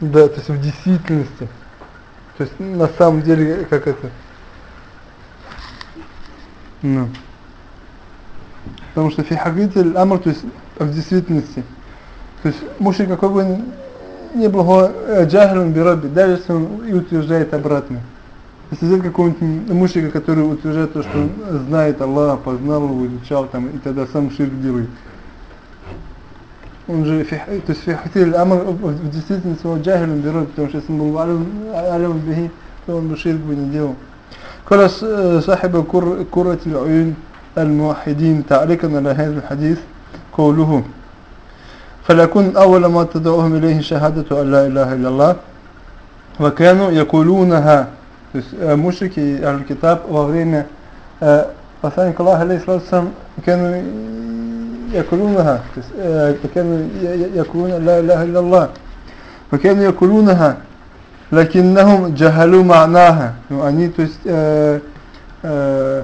Да, то есть в действительности. То есть на самом деле как это. Ну. Потому что фи хакикати амр, то есть в действительности. То есть мужчина какой бы не был джахилом бираби, даже если он и утверждает обратно. Если взять какого-нибудь мужчика, который утверждает то, что он знает Аллаха, познал его, изучал там, и тогда сам ширк делает. Он же, то есть фихатиль амр в действительности он джахилом берет, потому что если он был алям бихи, то он бы ширк бы не делал. قال صاحب كرة العيون الموحدين تعليقا على هذا الحديث قوله فليكن أول ما تدعوهم إليه شهادة أن لا إله إلا الله وكانوا يقولونها То есть э, мушрики Аль Китаб во время э, посланника Аллаха алейхиссалам كانوا يأكلونها كانوا يقولون لا إله إلا الله وكانوا يأكلونها لكنهم جهلوا معناها ну, они то есть э, э,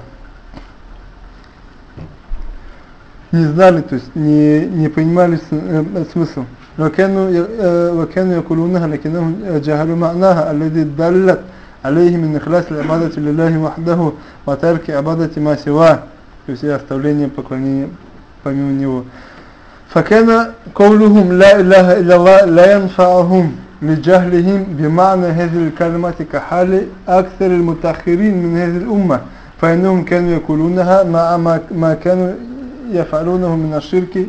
не знали то есть не не понимали э, смысл وكانوا وكانوا يقولونها لكنهم جهلوا معناها الذي دلت عليه من إخلاص العبادة لله وحده وترك عبادة ما سواه то есть оставление поклонения помимо него فكان قولهم لا إله إلا الله لا ينفعهم لجهلهم بمعنى هذه الكلمات كحال أكثر المتأخرين من هذه الأمة فإنهم كانوا يقولونها مع ما كانوا يفعلونه من الشرك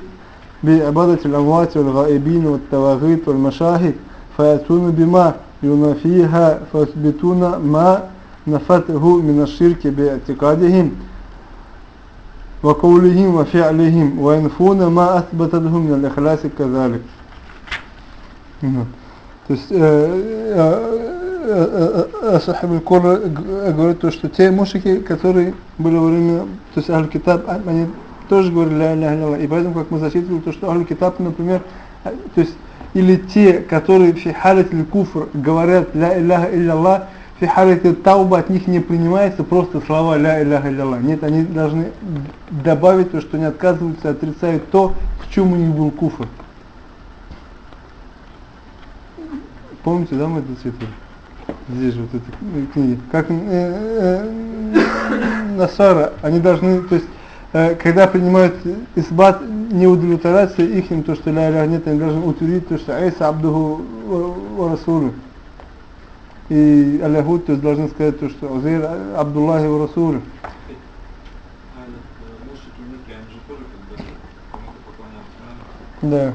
بعبادة الأموات والغائبين والتواغيت والمشاهد فيأتون بما ينافيها فيثبتون ما نفته من الشرك باعتقادهم وقولهم وفعلهم وينفون ما أثبت لهم من الإخلاص كذلك То есть Сахиб Аль-Кур говорит то, что те мушики, которые были во время, то есть Аль-Китаб, они тоже говорили ля ля И поэтому, как мы зачитывали, то, что Аль-Китаб, например, то есть или те, которые в халят куфр говорят ля илляха илляллах, в халят тауба от них не принимается просто слова ля илляха илляллах. Нет, они должны добавить то, что они отказываются, отрицают то, в чем у них был куфр. помните, да, мы это зачитывали? Здесь же вот эти книги. Как э, э, Насара, они должны, то есть, э, когда принимают исбат, не удовлетворяться их, то, что ля иляха нет, они должны утвердить то, что Айса Абдуху ва Расулу. И Аляхуд, то есть, должны сказать то, что Узейр Абдуллахи. А правильно? Да.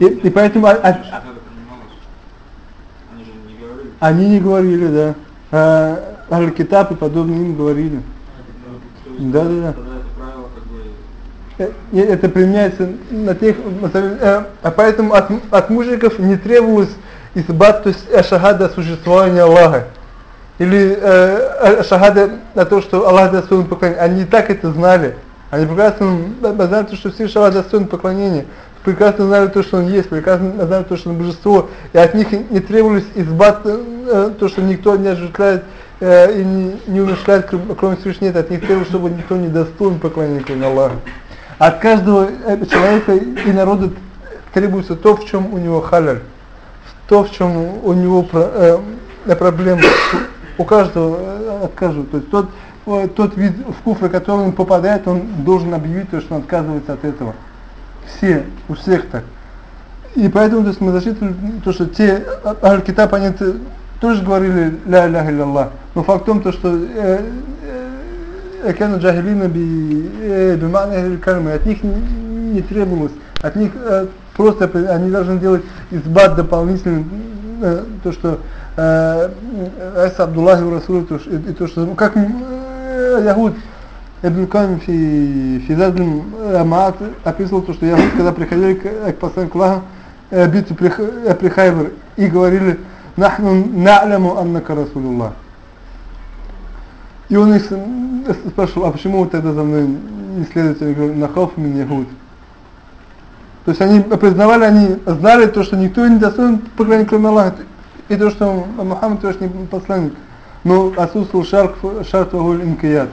И- и поэтому, а- а- принималась. Они не говорили. Да. А, Аль-Китаб и подобные им говорили. То есть, Да, да, да. Тогда это правило как бы Э, и Это применяется на тех, э, а поэтому от, от мужиков не требовалось избат, то есть э, шахада существования Аллаха. Или э, э, шахада на то, что Аллах достоин поклонения. Они и так это знали. Они прекрасно знали, то, что все Аллах достоин поклонения. Прекрасно знали то, что Он есть, прекрасно знали то, что Он божество. И от них не требовались избат, э, то, что никто не осуществляет э, и не, не умышляет, кроме, Всевышнего. От них требовалось, чтобы никто не достоин поклонения, кроме Аллаха. От каждого э, человека и народа требуется то, в чем у него халяль, то, в чем у него э, проблема. У каждого, э, от каждого. То есть тот, э, тот вид в куфра, который он попадает, он должен объявить то, что он отказывается от этого. Все, у всех так. И поэтому то есть, мы засчитывали то, что те Аль-Китаб, они тоже говорили ля иляха илlallah. Но факт в том, то, что э, Экену джахилина бимане кармы. От них не требовалось. От них э, просто они должны делать избад дополнительный э, то, что э, Айса Абдуллах и Расул, и то, что ну, как Яхуд Эбн Камин Физадин Амаат описывал то, что Яхуд, когда приходили к, к посланнику Аллаха, битву при, при Хайбер, и говорили «Нахну на'ляму аннака Расулуллах» и он их спрашивал, а почему вы тогда за мной не следуете? Они говорят, нахауф min яхуд. То есть они признавали, они знали то, что никто не достоин поклонения, кроме Аллаха, и то, что Мухаммад тоже не посланник. Но отсутствовал шарт вагуль инкият.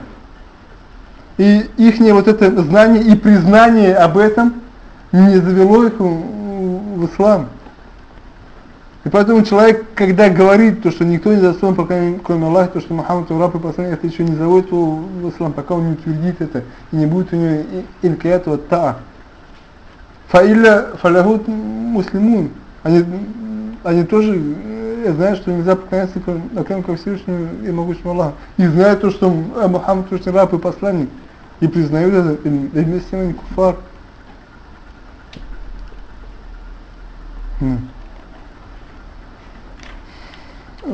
И их вот это знание и признание об этом не завело их в ислам. И поэтому человек, когда говорит, то, что никто не достоин поклонения, кроме Аллаха, то, что Мухаммад раб и посланник, это еще не заводит его в ислам, пока он не утвердит это, и не будет у него инкият вот та. Фаилля фалягут муслимун. Они, они тоже э, знают, что нельзя поклоняться кроме как Всевышнему и могучему Аллаху. И знают то, что э, Мухаммад Всевышний раб и посланник. И признают это, и, вместе с тем они куфар. М.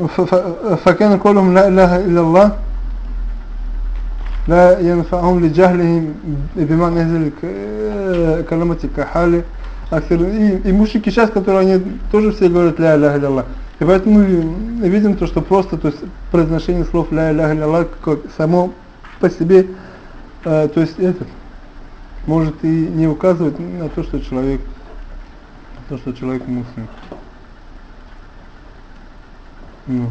ف- ف- فكان قولهم لا إله إلا الله لا ينفعهم لجهلهم بمعنى هذه الكلمة كحال أكثر и, и мушрики сейчас, которые они тоже все говорят ля иляха илlallah. И поэтому мы видим то, что просто то есть, произношение слов ля иляха илlallah как само по себе, э, то есть это может и не указывать на то, что человек, то, что человек муслим. Ну.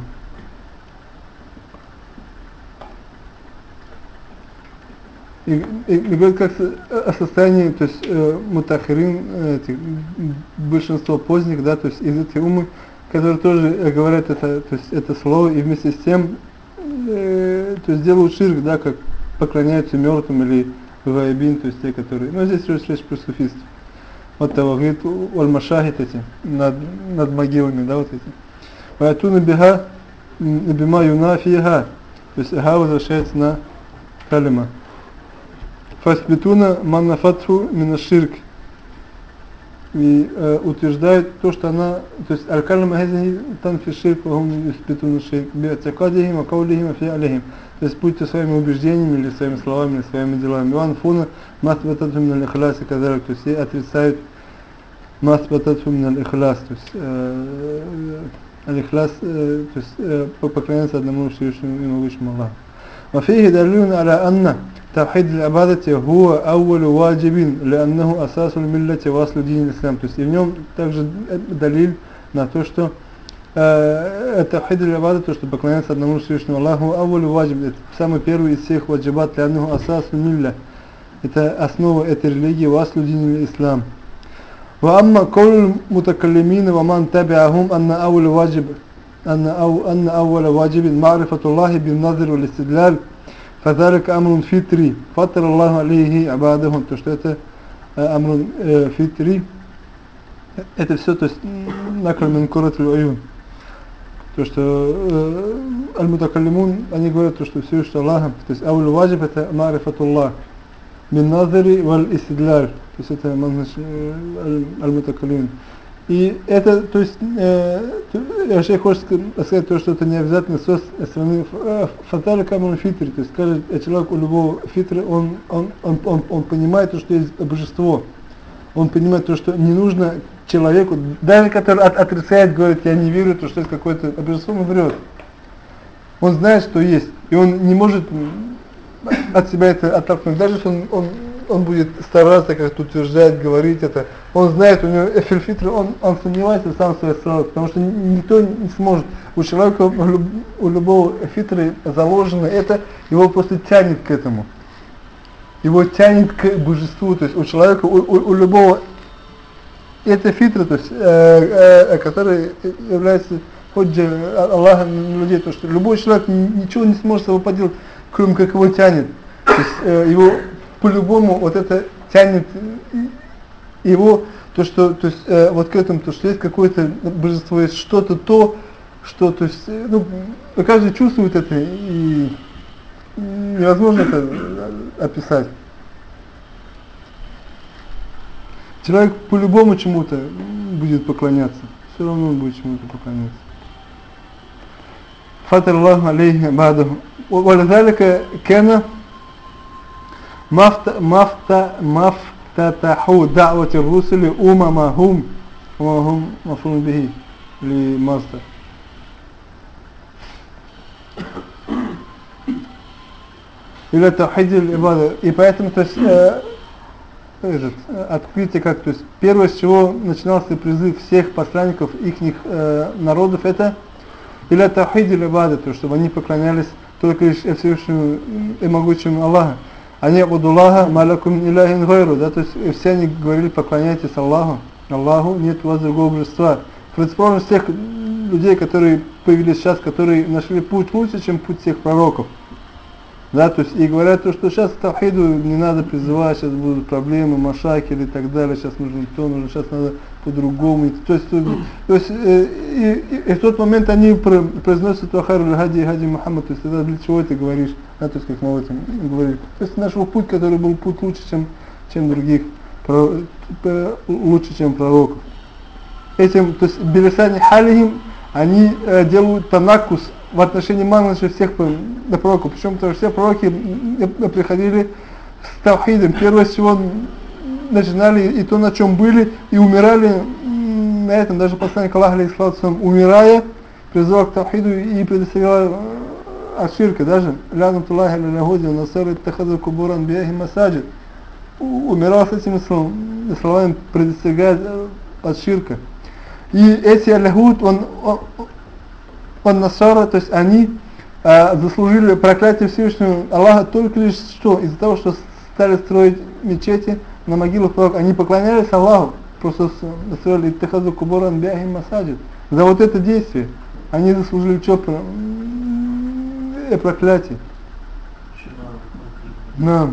И, и, и говорит как со- о состоянии, то есть э, мутахирин, э, этих, большинство поздних, да, то есть из этой умы, которые тоже э, говорят это, то есть это слово и вместе с тем, э, то есть делают ширк, да, как поклоняются мертвым или вайбин, то есть те, которые, ну здесь речь речь про суфистов. Вот того, говорит, уль-машахид эти, над, над могилами, да, вот эти. Ваятуна биха бима юнафиха. То есть ага возвращается на калима. Фасбитуна маннафатху минаширк. И э, утверждает то, что она, то есть аль-калима хазихи танфи ширк, вахум юсбитуна ширк, биатикадихим, акаулихим, афиалихим. То есть будьте своими убеждениями, или своими словами, или своими делами. Ван фуна масбататху мин аль-ихляси кадалик. То есть и отрицают масбататху мин аль-ихляс. То есть э, الإخلاص э, то есть э, поклоняться одному Всевышнему и могучему Аллаху. وفيه دليل على أن توحيد العبادة هو أول واجب لأنه أساس الملة وأصل دين الإسلام. То есть и в нем также далиль на то, что э, توحيد العبادة, то, что поклоняться одному Всевышнему Аллаху, أول واجب, это самый первый из всех ваджибат, لأنه أساس الملة. Это основа этой религии, وأصل دين الإسلام. وأما كل المتكلمين ومن تبعهم أن أول واجب أن أو أن أول واجب معرفة الله بالنظر والاستدلال فذلك أمر فطري فطر الله عليه عباده то что это أمر فطري это все то есть наклон من كرة العيون то что э, аль-мутакаллимун они говорят то что все что Аллах то есть ауль ваджиб это марифатуллах Мин назари валь истидляль то есть это аль-мутакаллимун и это, то есть, э, шейх хочет сказать то, что это не обязательно со стороны фатали камун фитри, то есть каждый человек у любого фитра, он, он, он, он, он понимает то, что есть божество, он понимает то, что не нужно человеку, даже который от, отрицает, говорит, я не верю, то, что есть какое-то божество, он врет. Он знает, что есть, и он не может от себя это оттолкнуть, даже если он, он он будет стараться как-то утверждать, говорить это. Он знает, у него эфирфитр, он, он сомневается сам в своих словах, потому что никто не сможет. У человека, у любого фитра заложено это, его просто тянет к этому. Его тянет к божеству, то есть у человека, у, у, у любого это фитра, то есть, э, э, который является ходжа Аллаха на людей, то что любой человек ничего не сможет с собой поделать, кроме как его тянет. То есть, э, его по-любому вот это тянет его, то что, то есть э, вот к этому, то что есть какое-то божество, есть что-то то, что, то есть, э, ну, каждый чувствует это и невозможно это описать. Человек по-любому чему-то будет поклоняться, все равно он будет чему-то поклоняться. Фатар Аллаху алейхи бадаху. ولذلك كان ما افتتحوا دعوة الرسل أممهم وهم مفعول به لمصدر или тавхид ибада. И поэтому, то есть, э, этот, открытие как, то есть, первое, с чего начинался призыв всех посланников их э, народов, это или тавхид ибада, то чтобы они поклонялись только лишь Всевышнему и могучему Аллаху. Они Абудуллаха малякум иляхин гайру, да, то есть все они говорили, поклоняйтесь Аллаху, Аллаху, нет у вас другого божества. Противоположность тех людей, которые появились сейчас, которые нашли путь лучше, чем путь всех пророков. Да, то есть и говорят то, что сейчас тавхиду не надо призывать, сейчас будут проблемы, машакили и так далее, сейчас нужно то, нужно, сейчас надо по-другому. То есть, то, то есть э, и, и, и в тот момент они произносят Вахар Хади Хади Мухаммад, то есть тогда для чего ты говоришь, да, то есть как мы об этом говорили. То есть наш путь, который был путь лучше, чем, чем других, про, лучше, чем пророков. Этим, то есть Белисани Халихим, они э, делают танакус в отношении манажа всех пророков. Причем потому что все пророки приходили с тавхидом. Первое, с чего начинали, и то, на чем были, и умирали на этом. Даже посланник Аллаха, алейхиссалату умирая, призывал к тавхиду и предостерегал э, от ширка. Даже Лянам Туллахи Аллахуди, Насар Иттахаза Кубуран Биахи Масаджид. Умирал с этими словами, предостерегая э, от ширка. И эти Аллахуд, он, он под Насара, то есть они э, заслужили проклятие Всевышнего Аллаха только лишь что? Из-за того, что стали строить мечети на могилу пророков, они поклонялись Аллаху, просто строили Тахазу Кубуран Бяхим Масаджид. За вот это действие они заслужили что про... Э, проклятие. Да.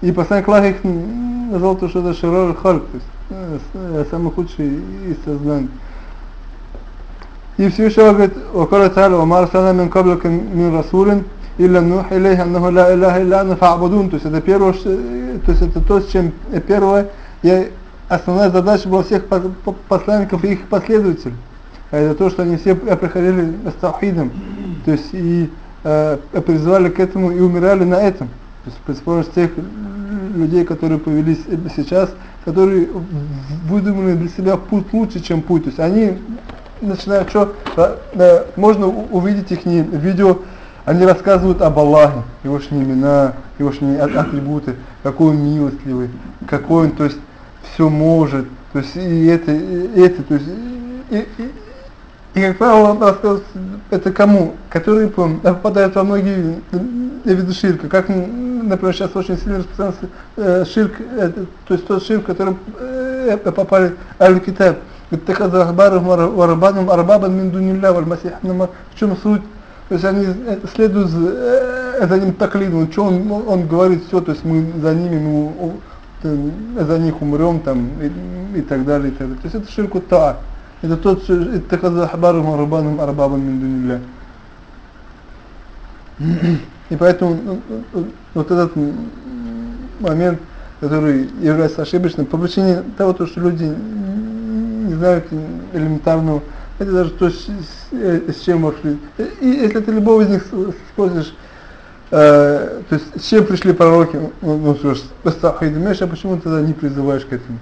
И посланник Аллаха их назвал то, что это Ширар Хальк, то есть э, э, самый худший из сознаний. И все еще говорит, о Тааля, о Сана Мин Каблака Мин Расулин» Илля нух илейх аннаху ла илляха илля нафа'будун. То есть это первое, то есть это то, с чем первое, я, основная задача была всех посланников и их последователей. А Это то, что они все приходили с таухидом. То есть и э, призывали к этому и умирали на этом. То есть предположим тех людей, которые повелись сейчас, которые выдумали для себя путь лучше, чем путь. То есть они начинают что, можно увидеть их видео они рассказывают об Аллахе, его имена, его атрибуты, какой он милостливый, какой он, то есть, все может, то есть, и это, и это, то есть, и, и, и как правило, он рассказывает это кому? Которые попадают во многие виды ширка. Как, например, сейчас очень сильно распространился э, ширк, э, то есть тот ширк, в котором э, попали Аль-Китаб. «Иттахаза ахбарахум арабанум арабабан мин дунилля валь масихнама». В чем суть то есть они следуют за э, ним таклидом, ну, что он, ну, он, говорит все, то есть мы за ними, мы э, за них умрем там и, и так далее, и так далее. То есть это ширку таа. Это тот, что иттахаза ахбарум арбаном арбабан миндунилля. И поэтому ну, вот этот момент, который является ошибочным, по причине того, что люди не знают элементарного это даже то, с, с чем вошли. И если ты любого из них спросишь, э, то есть с чем пришли пророки, ну, что ж, а почему ты тогда не призываешь к этому?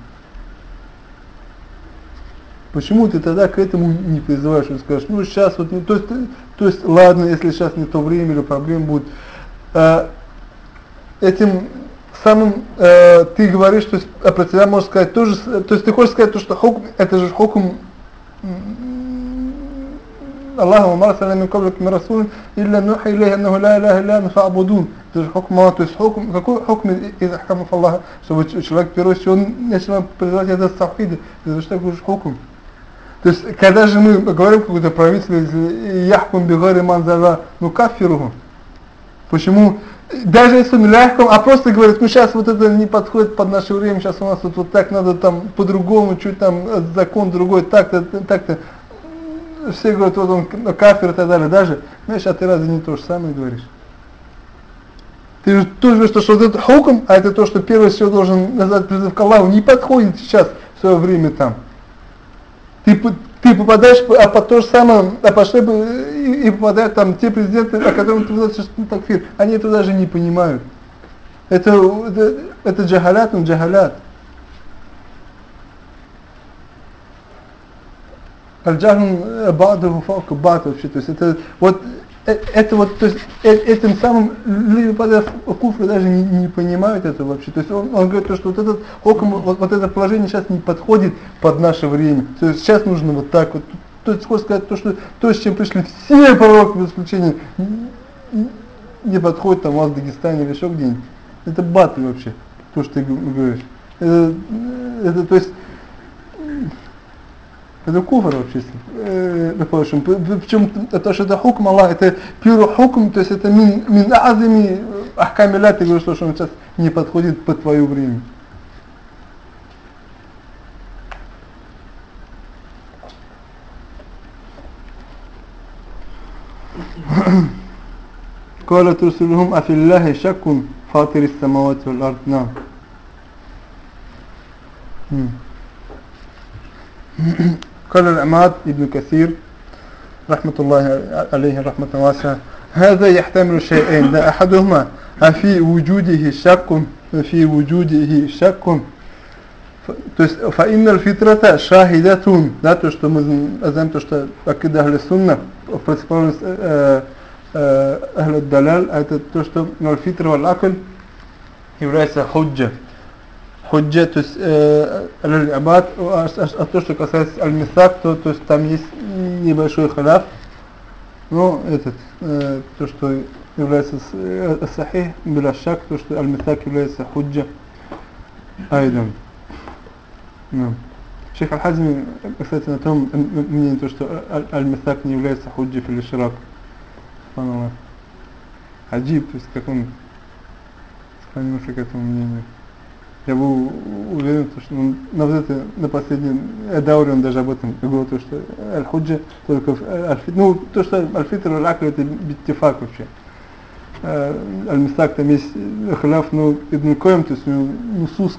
Почему ты тогда к этому не призываешь, и скажешь, ну сейчас вот, ну, то, есть, то есть ладно, если сейчас не то время или проблем будет. Э, этим самым э, ты говоришь, то есть а про тебя можешь сказать тоже, то есть ты хочешь сказать то, что хукм, это же хукм Аллаху ма арсална мин каблик мин расулин илля нухи илейхи аннаху ла иляха илля ан фа'будун. Это же хукм то есть хукм, какой хукм из ахкамов Аллаха, чтобы человек первый всего начал призывать это сафиды, это же такой же хукм. То есть, когда же мы говорим какой-то правитель, яхкум бигари манзала, ну кафируху. Почему? Даже если он легком, а просто говорит, ну сейчас вот это не подходит под наше время, сейчас у нас вот, вот так надо там по-другому, чуть там закон другой, так-то, так-то. Все говорят, вот он кафир и так далее. Даже, знаешь, а ты разве не то же самое говоришь? Ты же тоже что, что вот этот хуком, а это то, что первый всего должен назвать призыв к Аллаху, не подходит сейчас в свое время там. Ты, ты попадаешь, а по то же самое, а пошли бы и, и попадают там те президенты, о которых ты выносишь такфир, они это даже не понимают. Это, это, это джахалят, он джахалят. Аль-Джахн Бадаху Фаука Бад вообще, то есть это вот Э, это вот, то есть э, этим самым люди попадают в куфр даже не, не понимают это вообще. То есть он, он говорит, что вот этот хоком, вот, вот это положение сейчас не подходит под наше время. То есть сейчас нужно вот так вот. То есть хочешь сказать, то, что то, с чем пришли все пророки без исключения, не подходит там у вас в Дагестане или еще где-нибудь. Это батл вообще, то, что ты говоришь. Это, это то есть это куфр вообще, э, допустим. Причем то, что это хукм Аллах, это первый хукм, то есть это мин, мин азами ахкамиля, ты говоришь, что он сейчас не подходит под твое время. قالت رسلهم أفي الله شك فاطر السماوات والأرض نعم قال العماد ابن كثير رحمة الله عليه رحمة واسعة هذا يحتمل شيئين لا أحدهما أفي وجوده شك في وجوده شك فإن الفطرة شاهدة لا то, что мы знаем, то, что акида Ахли Сунна, в противоположность Ахли Даляль, это то, что аль-фитра валь-акль является худжа. Худжа, то есть э, аль-абад, а, а, а то, что касается аль-мисак, то, то есть там есть небольшой халяв, но этот, э, то, что является э, сахих, биляшак, то, что аль-мисак является худжа, айдан. Ну. Шейх Аль-Хазми, кстати, на том мнении, то, что аль-мисак не является худжи или ширак. Аджиб, то есть как он склонился к этому мнению я был уверен, что ну, на вот это, на последний Эдауре он даже об этом говорил, то, что Аль-Худжи только э, Аль-Фитр, ну, то, что Аль-Фитр Ракль, это биттифак вообще. Э, Аль-Мистак там есть халяф, ну, Ибн Коем, то есть у него нусус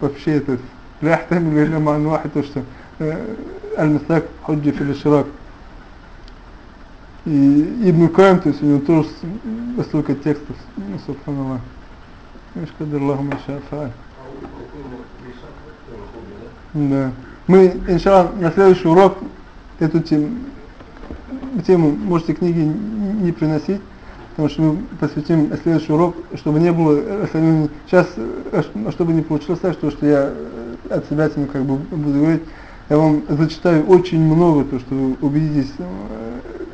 вообще это ляхтам или мануахи, то, что э, Аль-Мистак Худжи Филиширак. И Ибн Коем, то есть у него тоже столько текстов, ну, субханаллах. Мишка Дарлаху Маша Фааль. Да. Мы, иншаллах, на следующий урок эту тему, тему можете книги не приносить, потому что мы посвятим следующий урок, чтобы не было сейчас, чтобы не получилось так, что, что я от себя тем, как бы буду говорить, я вам зачитаю очень много, то, что вы убедитесь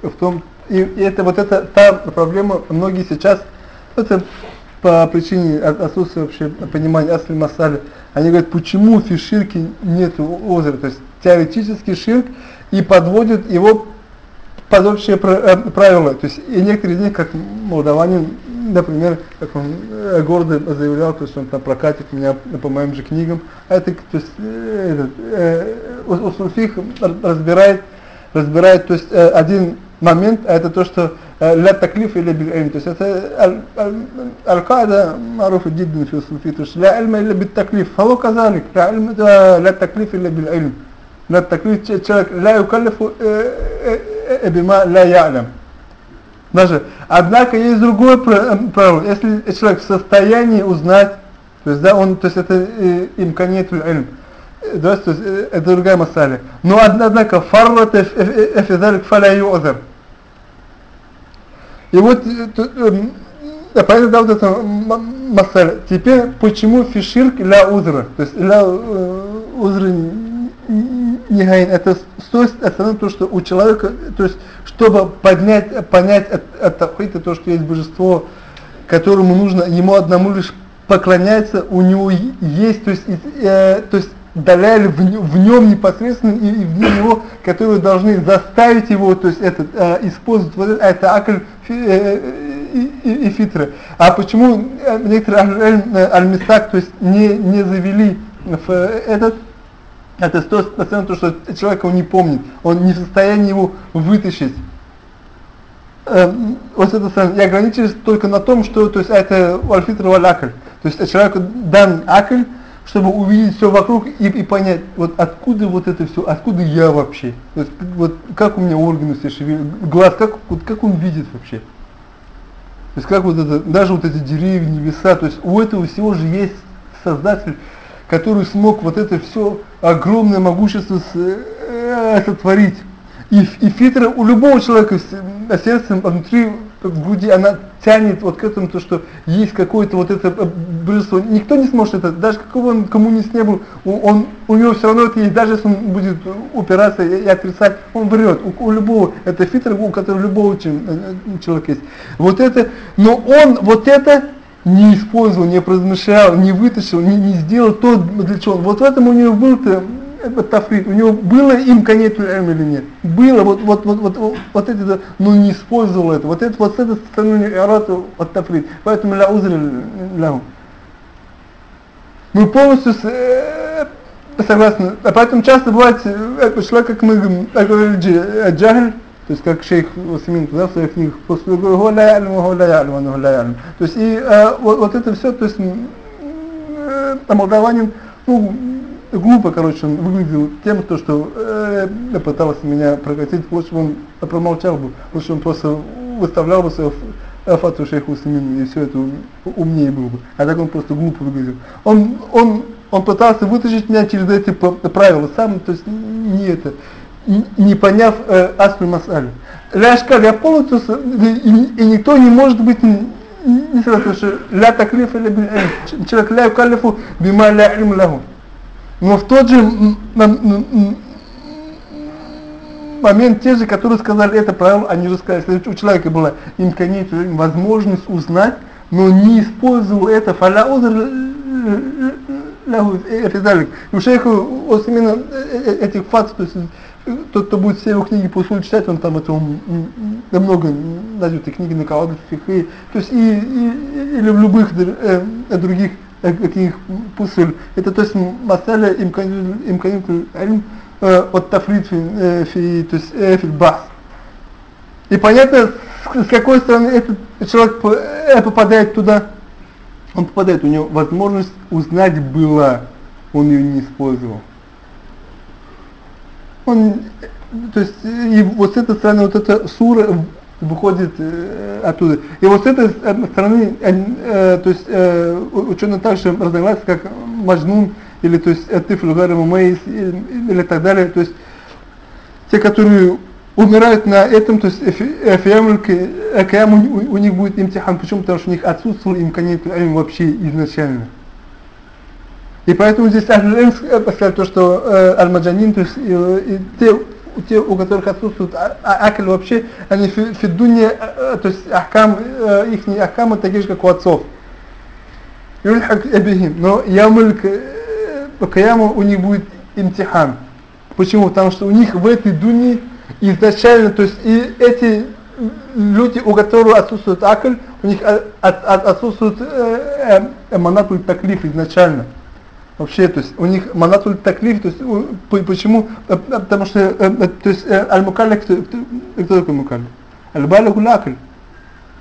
в том, и, и это вот это та проблема, многие сейчас, это по причине отсутствия вообще понимания асли масали, Они говорят, почему в ширке нет озера, то есть теоретический ширк и подводят его под общее э, правило. То есть и некоторые из них, как молдаванин, например, как он э, гордо заявлял, то есть он там прокатит меня по моим же книгам, а это, то есть, э, этот, э, Усульфих разбирает, разбирает, то есть один момент, а это то, что э, ля таклиф или биль То есть это аль-каида маруфа диддин философии. То есть ля альма или бит таклиф. Фалу казалик. Ля э, таклиф или биль ильм. Ля таклиф человек ля юкалифу э, бима ля я'лям. Даже, однако есть другое правило, если человек в состоянии узнать, то есть, да, он, то есть это имканетуль ильм, да, то есть это другая масаля. Но однако фарват эфидалик фаля юзер. И вот э, понятно, да, вот это масаля. Теперь, почему фиширк ля узра? То есть ля э, узра не гайн. Это с той стороны то, что у человека, то есть, чтобы поднять, понять от, тавхита то, что есть божество, которому нужно ему одному лишь поклоняться, у него есть, то есть, э, то есть даляль в, в нем непосредственно и, и вне него, которые должны заставить его, то есть этот, э, использовать вот это, это акль фи, э, и, и, и фитры. А почему э, некоторые э, аль-мистак, то есть не, не завели в этот, это процентов, то, что человек его не помнит, он не в состоянии его вытащить. Э, вот это и ограничились только на том, что то есть это аль-фитр валь-акль. То есть человеку дан акль, чтобы увидеть все вокруг и, и понять, вот откуда вот это все, откуда я вообще, вот, вот как у меня органы все шевелят, глаз, как, вот, как он видит вообще. То есть как вот это, даже вот эти деревья, небеса, то есть у этого всего же есть создатель, который смог вот это все огромное могущество э, сотворить. И, и фитра у любого человека сердцем внутри в она тянет вот к этому, то, что есть какое-то вот это э, божество. Никто не сможет это, даже какого он коммунист не был, он, у него все равно это есть, даже если он будет упираться и, и отрицать, он врет. У, у любого, это фитр, у которого любого чем, э, человека есть. Вот это, но он вот это не использовал, не размышлял, не вытащил, не, не сделал то, для чего он. Вот в этом у него был-то тафрит, у него было им конец или нет? Было, вот, вот, вот, вот, вот, это, но не использовал это. Вот это, вот с этой стороны ирату от тафрит. Поэтому ля узри ляху. Мы полностью э, согласны. А поэтому часто бывает, э, человек, как мы говорили, джахль, то есть как шейх Усимин да, в своих книгах, после говорит, ля ялим, го ля ялим, ля ялим. То есть и э, вот, вот это все, то есть э, молдаванин, ну, глупо, короче, он выглядел тем, то, что э, пытался меня прокатить, лучше бы он промолчал бы, лучше он просто выставлял бы свою фату шейху Усамину, и все это умнее было бы. А так он просто глупо выглядел. Он, он, он пытался вытащить меня через эти правила, сам, то есть не это, не поняв э, Аслю Масалю. Ляшкаль, я полностью, и, и никто не может быть не сразу, что ля таклиф или человек ля юкалифу бима ля илм лаху. Но в тот же момент те же, которые сказали это правило, они же сказали, что у человека была имканиту возможность узнать, но не использовал это фаля и у шейха вот именно этих фактов, то есть тот, кто будет все его книги по читать, он там это он, много найдет и книги на каваду, то есть и, и, или в любых э, других каких пусуль. Это то есть масаля имканит ильм от тафрид фи, то есть фи бахс. И понятно, с какой стороны этот человек попадает туда. Он попадает, у него возможность узнать была, он ее не использовал. Он, то есть, и вот с этой стороны, вот эта сура выходит э, оттуда. И вот с этой стороны, э, то есть э, ученые также разногласия, как Маджнун, или то есть Тифлю Гарри Мейс, или так далее, то есть те, которые умирают на этом, то есть Фиямуль, у, у них будет имтихан, почему? Потому что у них отсутствовал им конец вообще изначально. И поэтому здесь Ахлюлем сказали то, что э, Аль-Маджанин, то есть и те те, у которых отсутствует а, а, акль вообще, они фидуне, э, то есть ахкам, э, их ахкамы такие же, как у отцов. Юльхак эбихим. Но ямуль Каяму у них будет имтихан. Почему? Потому что у них в этой дуне изначально, то есть и эти люди, у которых отсутствует акль, у них отсутствует э, э, манатуль таклиф изначально. Вообще, то есть у них манатуль таклиф, то есть почему? Э, э, потому что, э, то есть аль-мукалли, кто, такой мукалли? Аль-балик акль.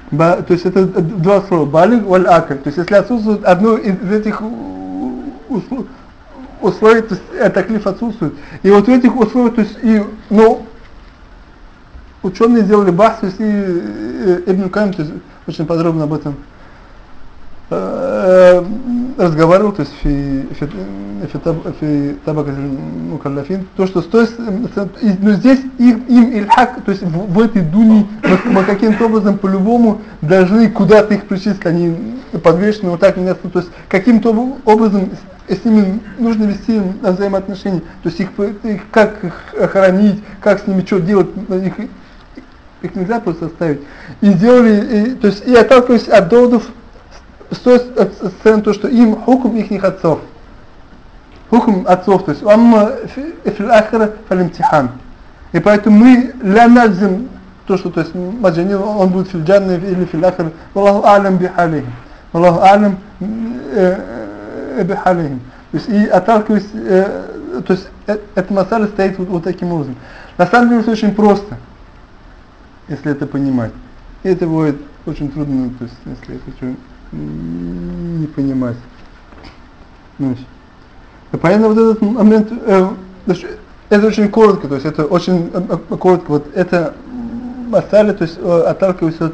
То есть это два слова, балик валь акль. То есть если отсутствует одно из этих условий, то есть таклиф отсутствует. И вот в этих условиях, то есть и, ну, ученые сделали бахс, то есть и Ибн Кайм, то есть очень подробно об этом разговаривал, то есть фи, фи, фи, табак мукаллафин, то, что стоит, но здесь им, им ильхак, то есть в, в этой дуне мы, мы каким-то образом по-любому должны куда-то их причислить, они подвешены вот так, то есть каким-то образом с ними нужно вести взаимоотношения, то есть их, их как их хоронить, как с ними что делать, их, их нельзя просто оставить. И сделали, и, то есть и отталкиваясь от доводов, сцену то, что им хукм их отцов. Хукм отцов, то есть амма фил фалимтихан. И поэтому мы ля назим то, что то есть маджанил, он будет фил джанне или фил ахир. Аллаху алям бихалихим. Аллаху алям бихалихим. То есть и отталкиваясь, то есть эта масаля стоит вот, вот таким образом. На самом деле это очень просто, если это понимать. И это будет очень трудно, то есть если это не понимать. Значит, понятно вот этот момент, э, это очень коротко, то есть это очень э, э коротко, вот это масали, то есть э, отталкиваясь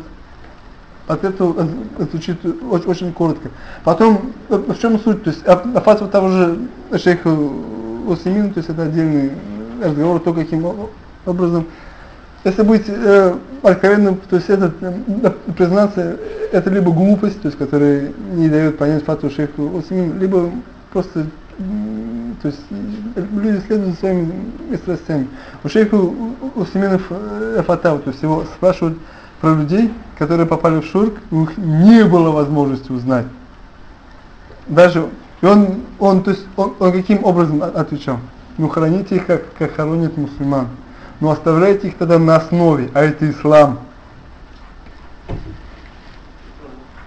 от этого звучит очень, очень коротко. Потом, в чем суть? То есть, афатва того же шейха Усимина, то есть это отдельный разговор, то каким образом если быть э, откровенным, то есть это, э, признаться, это либо глупость, то есть, которая не дает понять фату шейху Усмин, либо просто то есть люди следуют за своими страстями. У шейха Усминов э, фата, то есть его спрашивают про людей, которые попали в шурк, у них не было возможности узнать. Даже, и он, он, то есть, он, он каким образом отвечал? Ну, храните их, как, как хоронят мусульман но оставляйте их тогда на основе, а это ислам.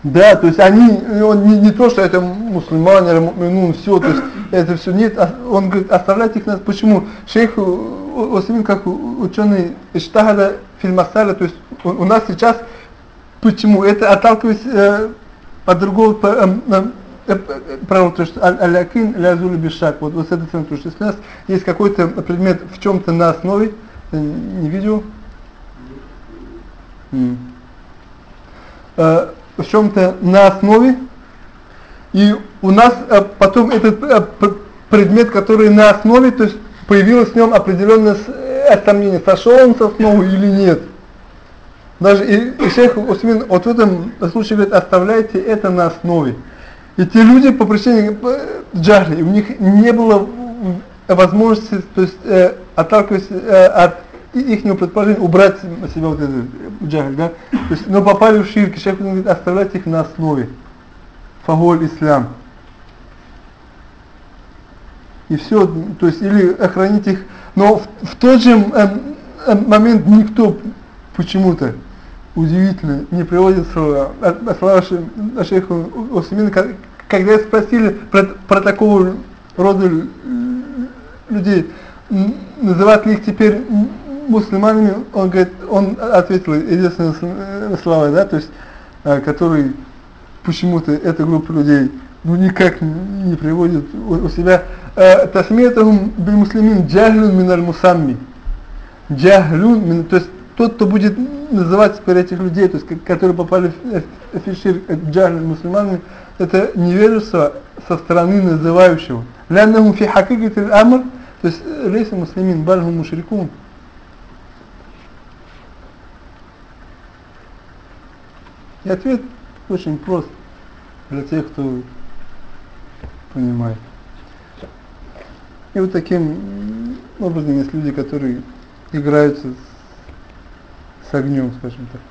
Да, то есть они, он не, не то, что это мусульмане, ну все, то есть это все нет, а он говорит, оставляйте их на почему? Шейх Осимин, как ученый Иштахада фильмасаля, то есть у, у нас сейчас, почему? Это отталкиваясь э, по другому, по, э, э, э правило, то что алякин лязули бешак, вот, вот с этой стороны, то что если у нас есть какой-то предмет в чем-то на основе, не видел? Э, в чем-то на основе, и у нас э, потом этот э, предмет, который на основе, то есть появилось в нем определенное сомнение, сошел он с основы или нет. Даже и, и шейх Усмин вот в этом случае говорит, оставляйте это на основе. И те люди по причине джахли, у них не было возможности, то есть э, отталкиваясь э, от их предположения, убрать себя вот этот джахль, да? То есть, но попали в ширк, человек говорит, оставлять их на основе. Фаголь ислам. И все, то есть, или охранить их. Но в, в тот же э, э, момент никто почему-то удивительно не приводит слова, слова шейха Усмина, когда спросили про, про такого рода людей, называть их теперь мусульманами, он говорит, он ответил единственные э, слова, да, то есть, э, который почему-то эта группа людей ну никак не приводит у, себя. Э, тасмиятахум бил муслимин джахлюн миналь мусамми джахлюн то есть тот кто будет называть теперь этих людей то есть которые попали в фишир джахлюн мусульманами это невежество со стороны называющего. Ляннахум фи хакикати амр то есть лейса муслимин бальхум мушрикун И ответ очень прост для тех, кто понимает. И вот таким образом есть люди, которые играются с, с огнем, скажем так.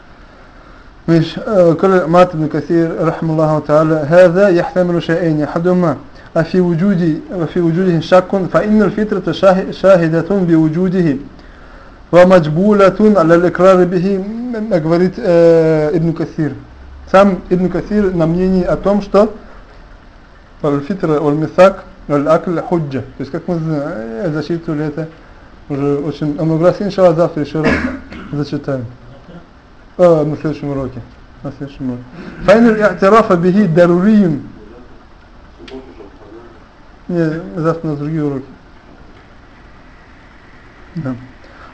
مش آه، قال مات ابن كثير رحمه الله تعالى هذا يحتمل شيئين أحدهما في وجود في وجوده شك فإن الفطرة شاه- شاهدة بوجوده ومجبولة على الإقرار به м, говорит э, Ибн Касир. Сам Ибн Касир на мнении о том, что الفطرة والمثاق والأكل حجة. То есть как мы зна- зачитывали это уже очень много раз. Иншаллах завтра еще раз зачитаем. آه на следующем уроке. На следующем уроке. فإن الاعتراف به ضروري Не, завтра на другие уроки. Да.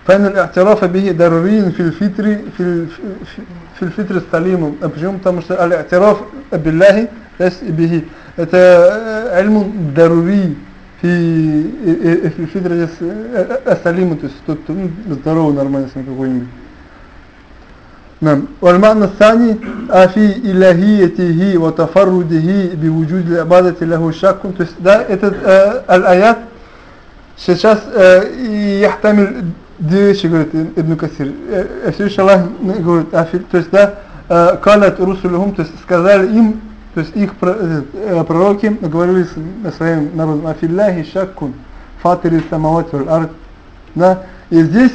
فإن الاعتراف به ضروري في الفطر في ال- في- في الفطر السليم. А Почему? Потому что الاعتراف بالله ليس به. Это э, علم ضروري في في الفطر السليم. То есть тот, кто ну, здоровый, нормальный какой-нибудь. نعم والمعنى الثاني آه، في إلهيته وتفرده بوجود العبادة له شك то есть да этот э, الآيات сейчас э, и يحتمل две вещи говорит Ибн Касир Э, Всевышний Аллах говорит а, фи- то есть да э, калят русулюхум то есть сказали им то есть их про- э, пророки говорили с- своим народом афилляхи шаккун фатири самавати валь ард да и здесь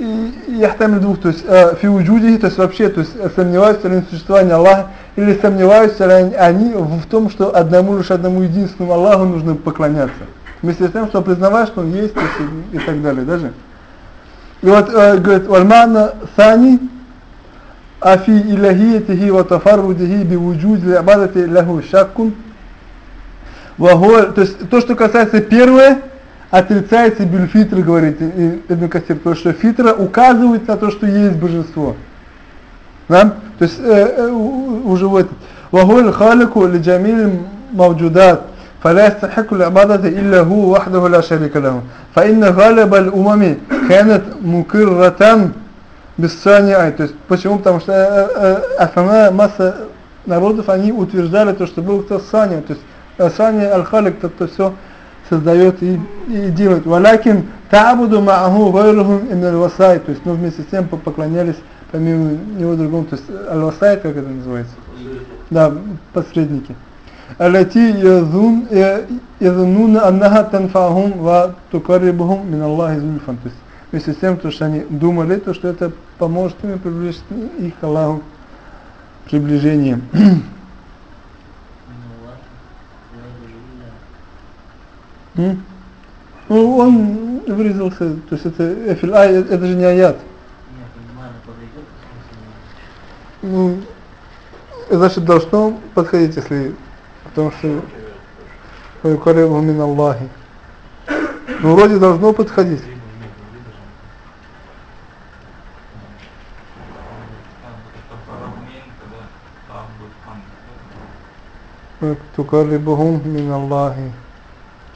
и яхтамиль двух, то есть э, фи уджудихи, то есть вообще, то есть э, сомневаются ли они в существовании Аллаха, или сомневаются ли они, в, том, что одному лишь одному единственному Аллаху нужно поклоняться. Вместе с тем, что признавать, что Он есть, и, и так далее, даже. И вот, э, говорит, вальмана сани, афи илахиятихи ва тафаррудихи би вуджуди абадати лаху шаккун, то есть то, что касается первое, отрицается бюльфитр, говорит И- Ибн Касир, то, что фитра указывает на то, что есть божество. Да? То есть э, э, у- уже в этот. وهو الخالق لجميع الموجودات فلا يستحق العبادة إلا هو وحده لا شريك له فإن غالب الأمم كانت مكرة بالصانع то есть почему потому что э, э, основная масса народов они утверждали то что был кто саня то есть э, саня аль-халик тот кто все создает и, и делает. Валякин табуду мааху гайрухум именно васай. То есть, ну, вместе с тем поклонялись помимо него другому. То есть, аль-васай, как это называется? Да, посредники. Аляти язун э, язунуна аннаха танфахум ва тукаррибухум мин Аллахи зульфан. То есть, вместе с тем, то, что они думали, то, что это поможет им приближить их к Аллаху приближением. [CLEARS THROAT] Ну, он вырезался, то есть это, эфир- а, э, это же не аят. Ну, значит, должно подходить, если, потому что «Ваюкарибу мин Аллахи». Ну, вроде должно подходить. «Ваюкарибухум мин Аллахи».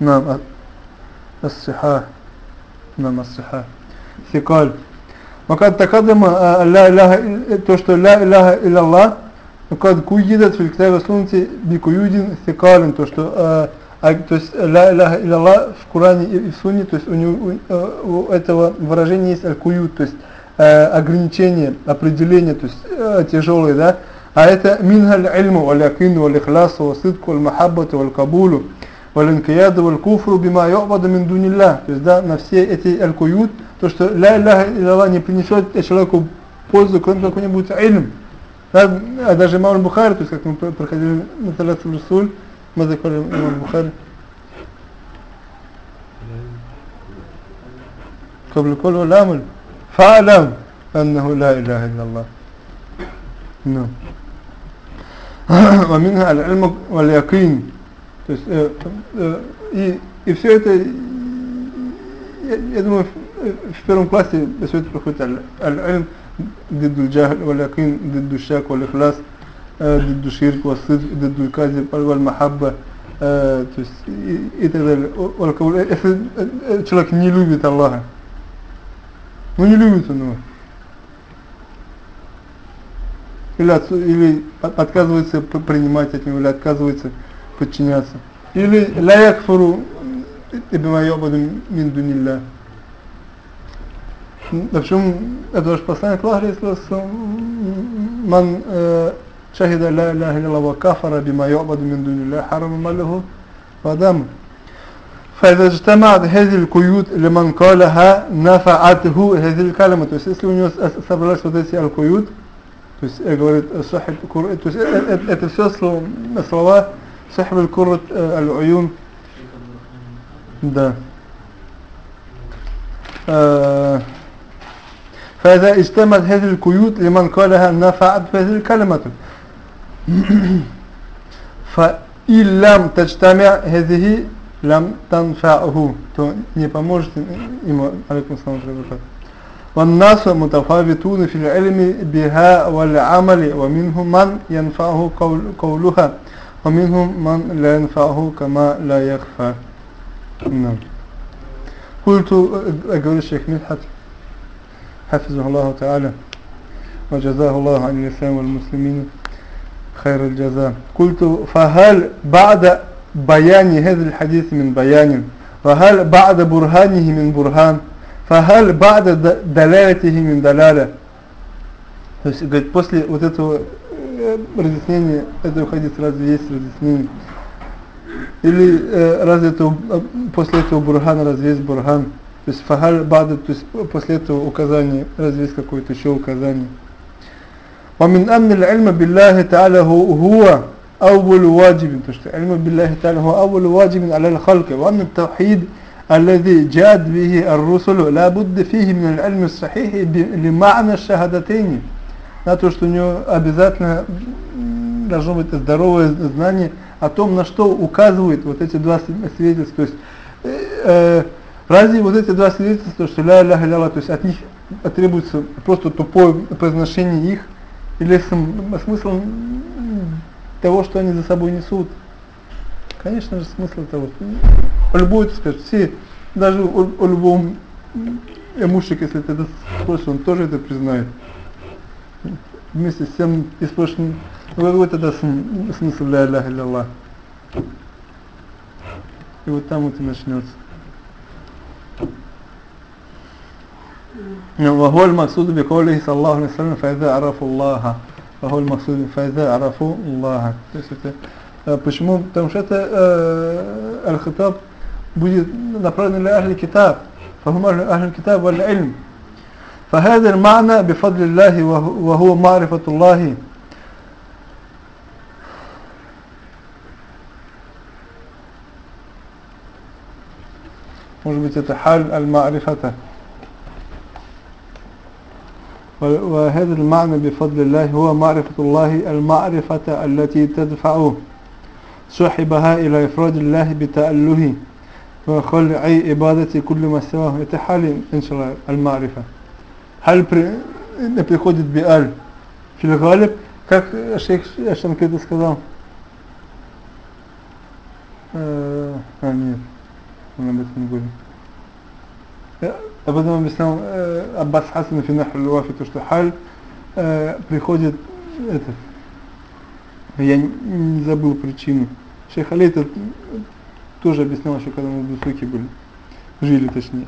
نعم الصحاح نعم الصحاح ثقال وقد تقدم آه، لا إله إلا- то, что لا إله إلا الله وقد قيدت في الكتاب والسنة بقيود ثقال то, что э, а, то есть لا إله إلا الله в Коране и и в Сунне, то есть у, него, у, э, у этого выражения есть аль-куют, то есть э, ограничение, определение, то есть э, тяжелое, да, а это минха аль-ильму, валь-якину, валь-ихласу, вал-сидку, валь-махаббату, валь-кабулу, валь-инкияду, валь-куфру, бима ю'баду мин дунилlah, то есть да, на все эти аль-куют, то, что ля илляха илlallah не принесет человеку пользу, кроме какой-нибудь ильм. Да, а даже имам Бухари, то есть как мы про- проходили на Талат Расуль, мы закрыли имам Бухари. قبل كل الأمر فاعلم أنه لا إله إلا الله نعم ومنها العلم واليقين То есть, э, э, и, и все это, я, я думаю, в, в первом классе все это проходит аль-альм, диддуль джахль, валякин, диддуль шак, валихлас, э, диддуль ширк, васыд, диддуль кази, валь-махабба, э, то есть и, и так далее. Э, если человек не любит Аллаха, ну не любит он его. Или, отсу, или отказывается принимать от него, или отказывается подчиняться. Или لا يكفر بما يعبد من دون الله. Да в чем это ваш посланник Аллах من آه، شهد لا إله إلا الله وكفر بما يعبد من دون الله حرم ماله ودمه فإذا اجتمعت هذه القيود لمن قالها نفعته هذه الكلمة то есть если у него с- собрались вот эти аль-куют то есть э, говорит э, صاحب الكر- то есть э, э, э, это все слова, слова صاحب الكرة э, العيون да آه، فإذا اجتمعت هذه القيود لمن قالها نفعت هذه الكلمة [CLEARS THROAT] فإن لم تجتمع هذه لم تنفعه то не поможет ему عليكم السلام ورحمة الله وبركاته والناس متفاوتون في العلم بها والعمل ومنهم من ينفعه قول قولها ومنهم من لا ينفعه كما لا يخفى نعم قلت أقول الشيخ مدحت حفظه الله تعالى وجزاه الله عن الإسلام والمسلمين خير الجزاء قلت فهل بعد بيان هذا الحديث من بيان وهل بعد برهانه من برهان فهل بعد د- دلالته من دلالة то есть говорит после вот этого э, разъяснения этого хадиса разве есть разъяснение или э, разве это э, после этого бурхан разве есть бурхан то есть фахаль бада то есть после этого указания разве есть какое-то еще указание ومن أن العلم بالله تعالى هو, هو أول واجب то есть علم بالله تعالى هو أول واجب على الخلق وأن التوحيد الذي جاءت به الرسل لا بد فيه من العلم الصحيح ب- لمعنى الشهادتين на то, что у него обязательно должно быть здоровое знание о том, на что указывают вот эти два свид- свидетельства. То есть, э, э, разве вот эти два свидетельства, что ля ля ля то есть от них требуется просто тупое произношение их, или см- смысл того, что они за собой несут? Конечно же, смысл того, что любой, так сказать, все, даже у, у любого м, мужчика, если ты это спросишь, он тоже это признает вместе с тем и спросишь, ну какой тогда см- смысл ля иляха илlallah? И вот там вот и начнется. وهو المقصود بقوله صلى الله عليه وسلم فإذا عرفوا الله وهو المقصود فإذا عرفوا الله То есть это, э, почему? Потому что это э, аль-хитаб будет направлен для ахли китаб فهم أهل الكتاب والعلم فهذا المعنى بفضل الله وهو وهو معرفة الله может быть это حال المعرفة وهذا المعنى بفضل الله هو معرفة الله المعرفة التي تدفع صاحبها إلى إفراد الله بتأله وخلع عبادة كل ما سواه это حال إن شاء الله المعرفة هل при, приходит биаль филгалиб, как шейх Шанкет сказал? Э, а, нет, он об этом не говорит. Э, Об этом объяснял э, Аббас Хасан Финах Луафи, то что халь э, приходит этот, я не, не забыл причину. Шейх это тоже объяснял еще, когда мы в Дусуке были, жили точнее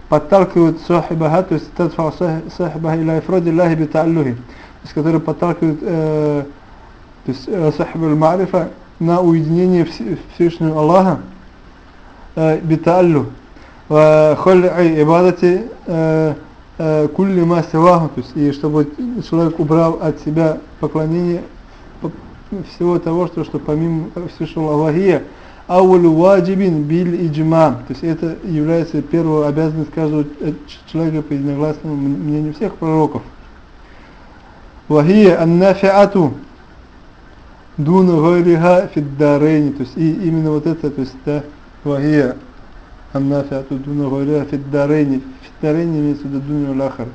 подталкивают сахибаха, то есть тадфа сахибаха иля ифроди лахи биталлюхи, то есть которые подталкивают э, сахиба э, аль-марифа на уединение Всевышнего Аллаха э, биталлю, холли ибадати э, э, кулли ма сиваху, то есть и чтобы человек убрал от себя поклонение всего того, что, что помимо Всевышнего Аллахия, аулю ваджибин бил иджма, то есть это является первой обязанностью каждого человека по единогласному мнению всех пророков. Вахия аннафиату дуна гайриха фиддарейни, то есть и именно вот это, то есть да, вахия аннафиату дуна гайриха фиддарейни, фиддарейни имеется в виду дуня уляхар.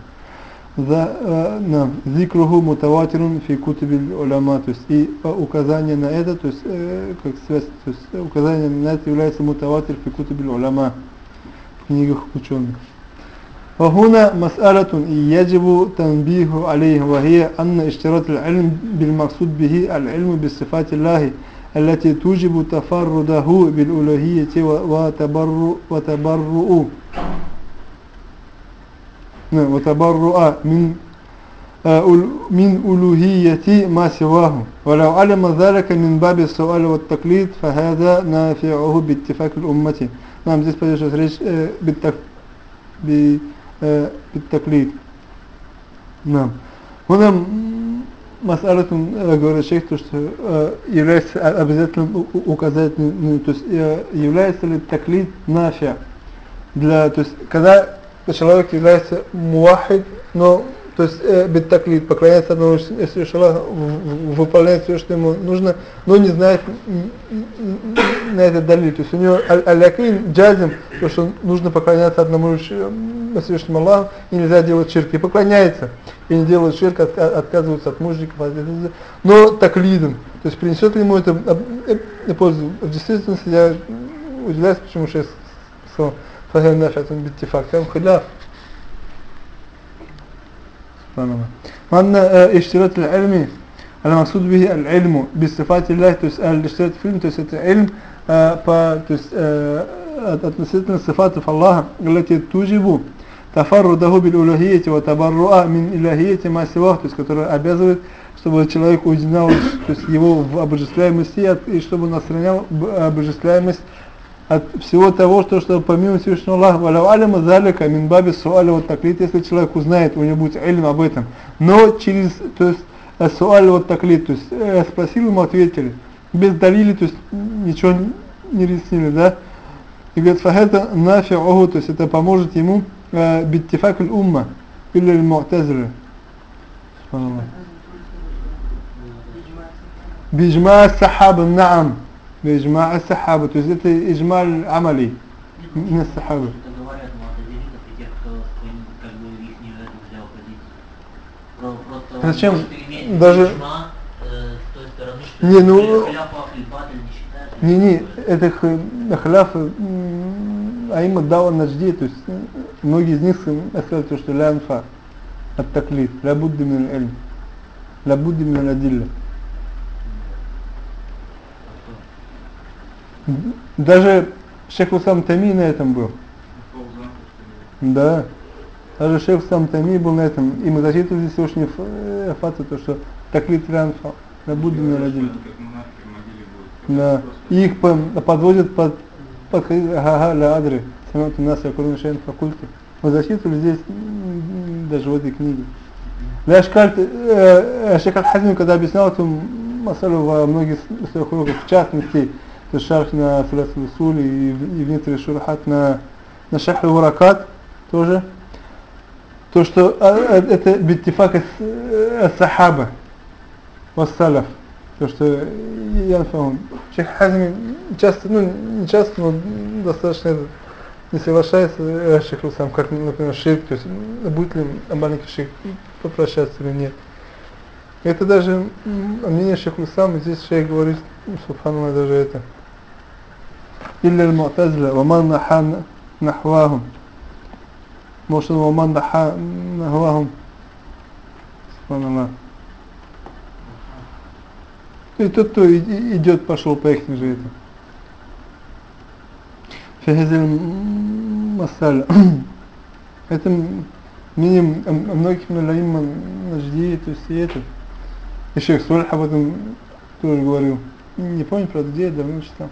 За, э, на, зикруху мутаватирун фи кутубиль уляма, то есть и э, указание на это, то есть э, как связь, то есть э, указание на это является мутаватир фи кутубиль уляма в книгах ученых. وهنا مسألة يجب تنبيه عليه وهي أن اشتراط العلم بالمقصود به العلم بصفات الله التي توجب تفرده بالألوهية وتبرؤ وتبرؤ نعم، وتبرؤ من آه، أل- من ألوهية ما سواه ولو علم ذلك من باب السؤال والتقليد فهذا نافعه باتفاق الأمة نعم здесь пойдет речь э, بالتق- ب- э, بالتقليد نعم هنا м, مسألة э, говорит шейх, то, что э, является о- обязательным у- у- указательным, ну, то есть э, является ли таклид нафия для, то есть когда человек является муахид, но то есть э, беттаклид, поклоняется одному если лишь Аллаху, в- в- выполняет все, что ему нужно, но не знает на это далиль. То есть у него аль- аль-якин, джазим, то, что нужно поклоняться одному э, Всевышнему Аллаху, и нельзя делать ширк. И поклоняется, и не делает ширк, от мужиков, от этого. но таклидом. То есть принесет ли ему это об- э, пользу? В действительности я удивляюсь, почему шесть сказал, فهي نافعة باتفاق كم خلاف سبحان الله وأن آه، اشتراط العلم المقصود به العلم بصفات الله то есть الاشتراط في العلم то есть это علم آه، по то есть آه، от- относительно صفات Аллаха التي توجب تفرده بالألوهية وتبرؤ من إلهية ما سواه то есть которая обязывает чтобы человек узнал то есть его в обожествляемости и от- и чтобы он отстранял б- обожествляемость от всего того, что, что помимо Всевышнего Аллаха, валяу алима залика мин баби суали вот таклит, если человек узнает, у него будет эльм об этом, но через, то есть, э, суали вот таклит, то есть, э, спросил ему, ответили, без далили, то есть, ничего не риснули, да, и говорит, фахета нафи'уху, то есть, это поможет ему э, биттифакль умма, или аль-му'тазры, Биджма сахаба наам. بإجماع السحابة то есть это إجماع عملي من السحابة Это говорят муатазилитов и тех, кто своим, как бы их не эту взял позицию. Про, просто он Зачем? может иметь Даже- иджма, э, с той стороны, что Не, ну- хляфа ахлибатель не считается. не не это х- хляф м, аима дава наджди то есть м, многие из них сказали то что ля анфа от таклид ля будди мин ильм ля будди мин адилля Даже шейх Усам Тами на этом был ли? Да. Даже шейх сам Тами был на этом. И мы зачитывали сегодня фату, то, что таклит рянфа. На Будде не родили. Да. И их по- подводят под под ага ля адри. Самат у нас якурун шейн факульты. Мы зачитывали здесь даже в этой книге. Ляш Кальт, э, Шейх Аль-Хазми, когда объяснял эту масалу во многих своих уроках, в частности, шарх на Салат Суль и, в- и в некоторых шурахат на, на Шах Уракат тоже, то, что это биттифак сахаба вассалаф, то, что я фаун. Шейх Хазми часто, ну не часто, но достаточно не соглашается Шейх Русам, как, например, ширк, то есть будет ли маленький шейх попрощаться или нет. Это даже мнение Шейх Русам, здесь шейх говорит, субханаллах, даже это. إلا المعتزلة ومن نحى نحواهم может ومن نحى نحواهم سبحان الله и тот, кто и- и- идет, пошел по их же это. [CLEARS THROAT] في هذه المسألة это мнение м- многих милаим нажди, то есть и это. И шейх Сульх об этом тоже говорил. Не помню, правда, где, я давно читал.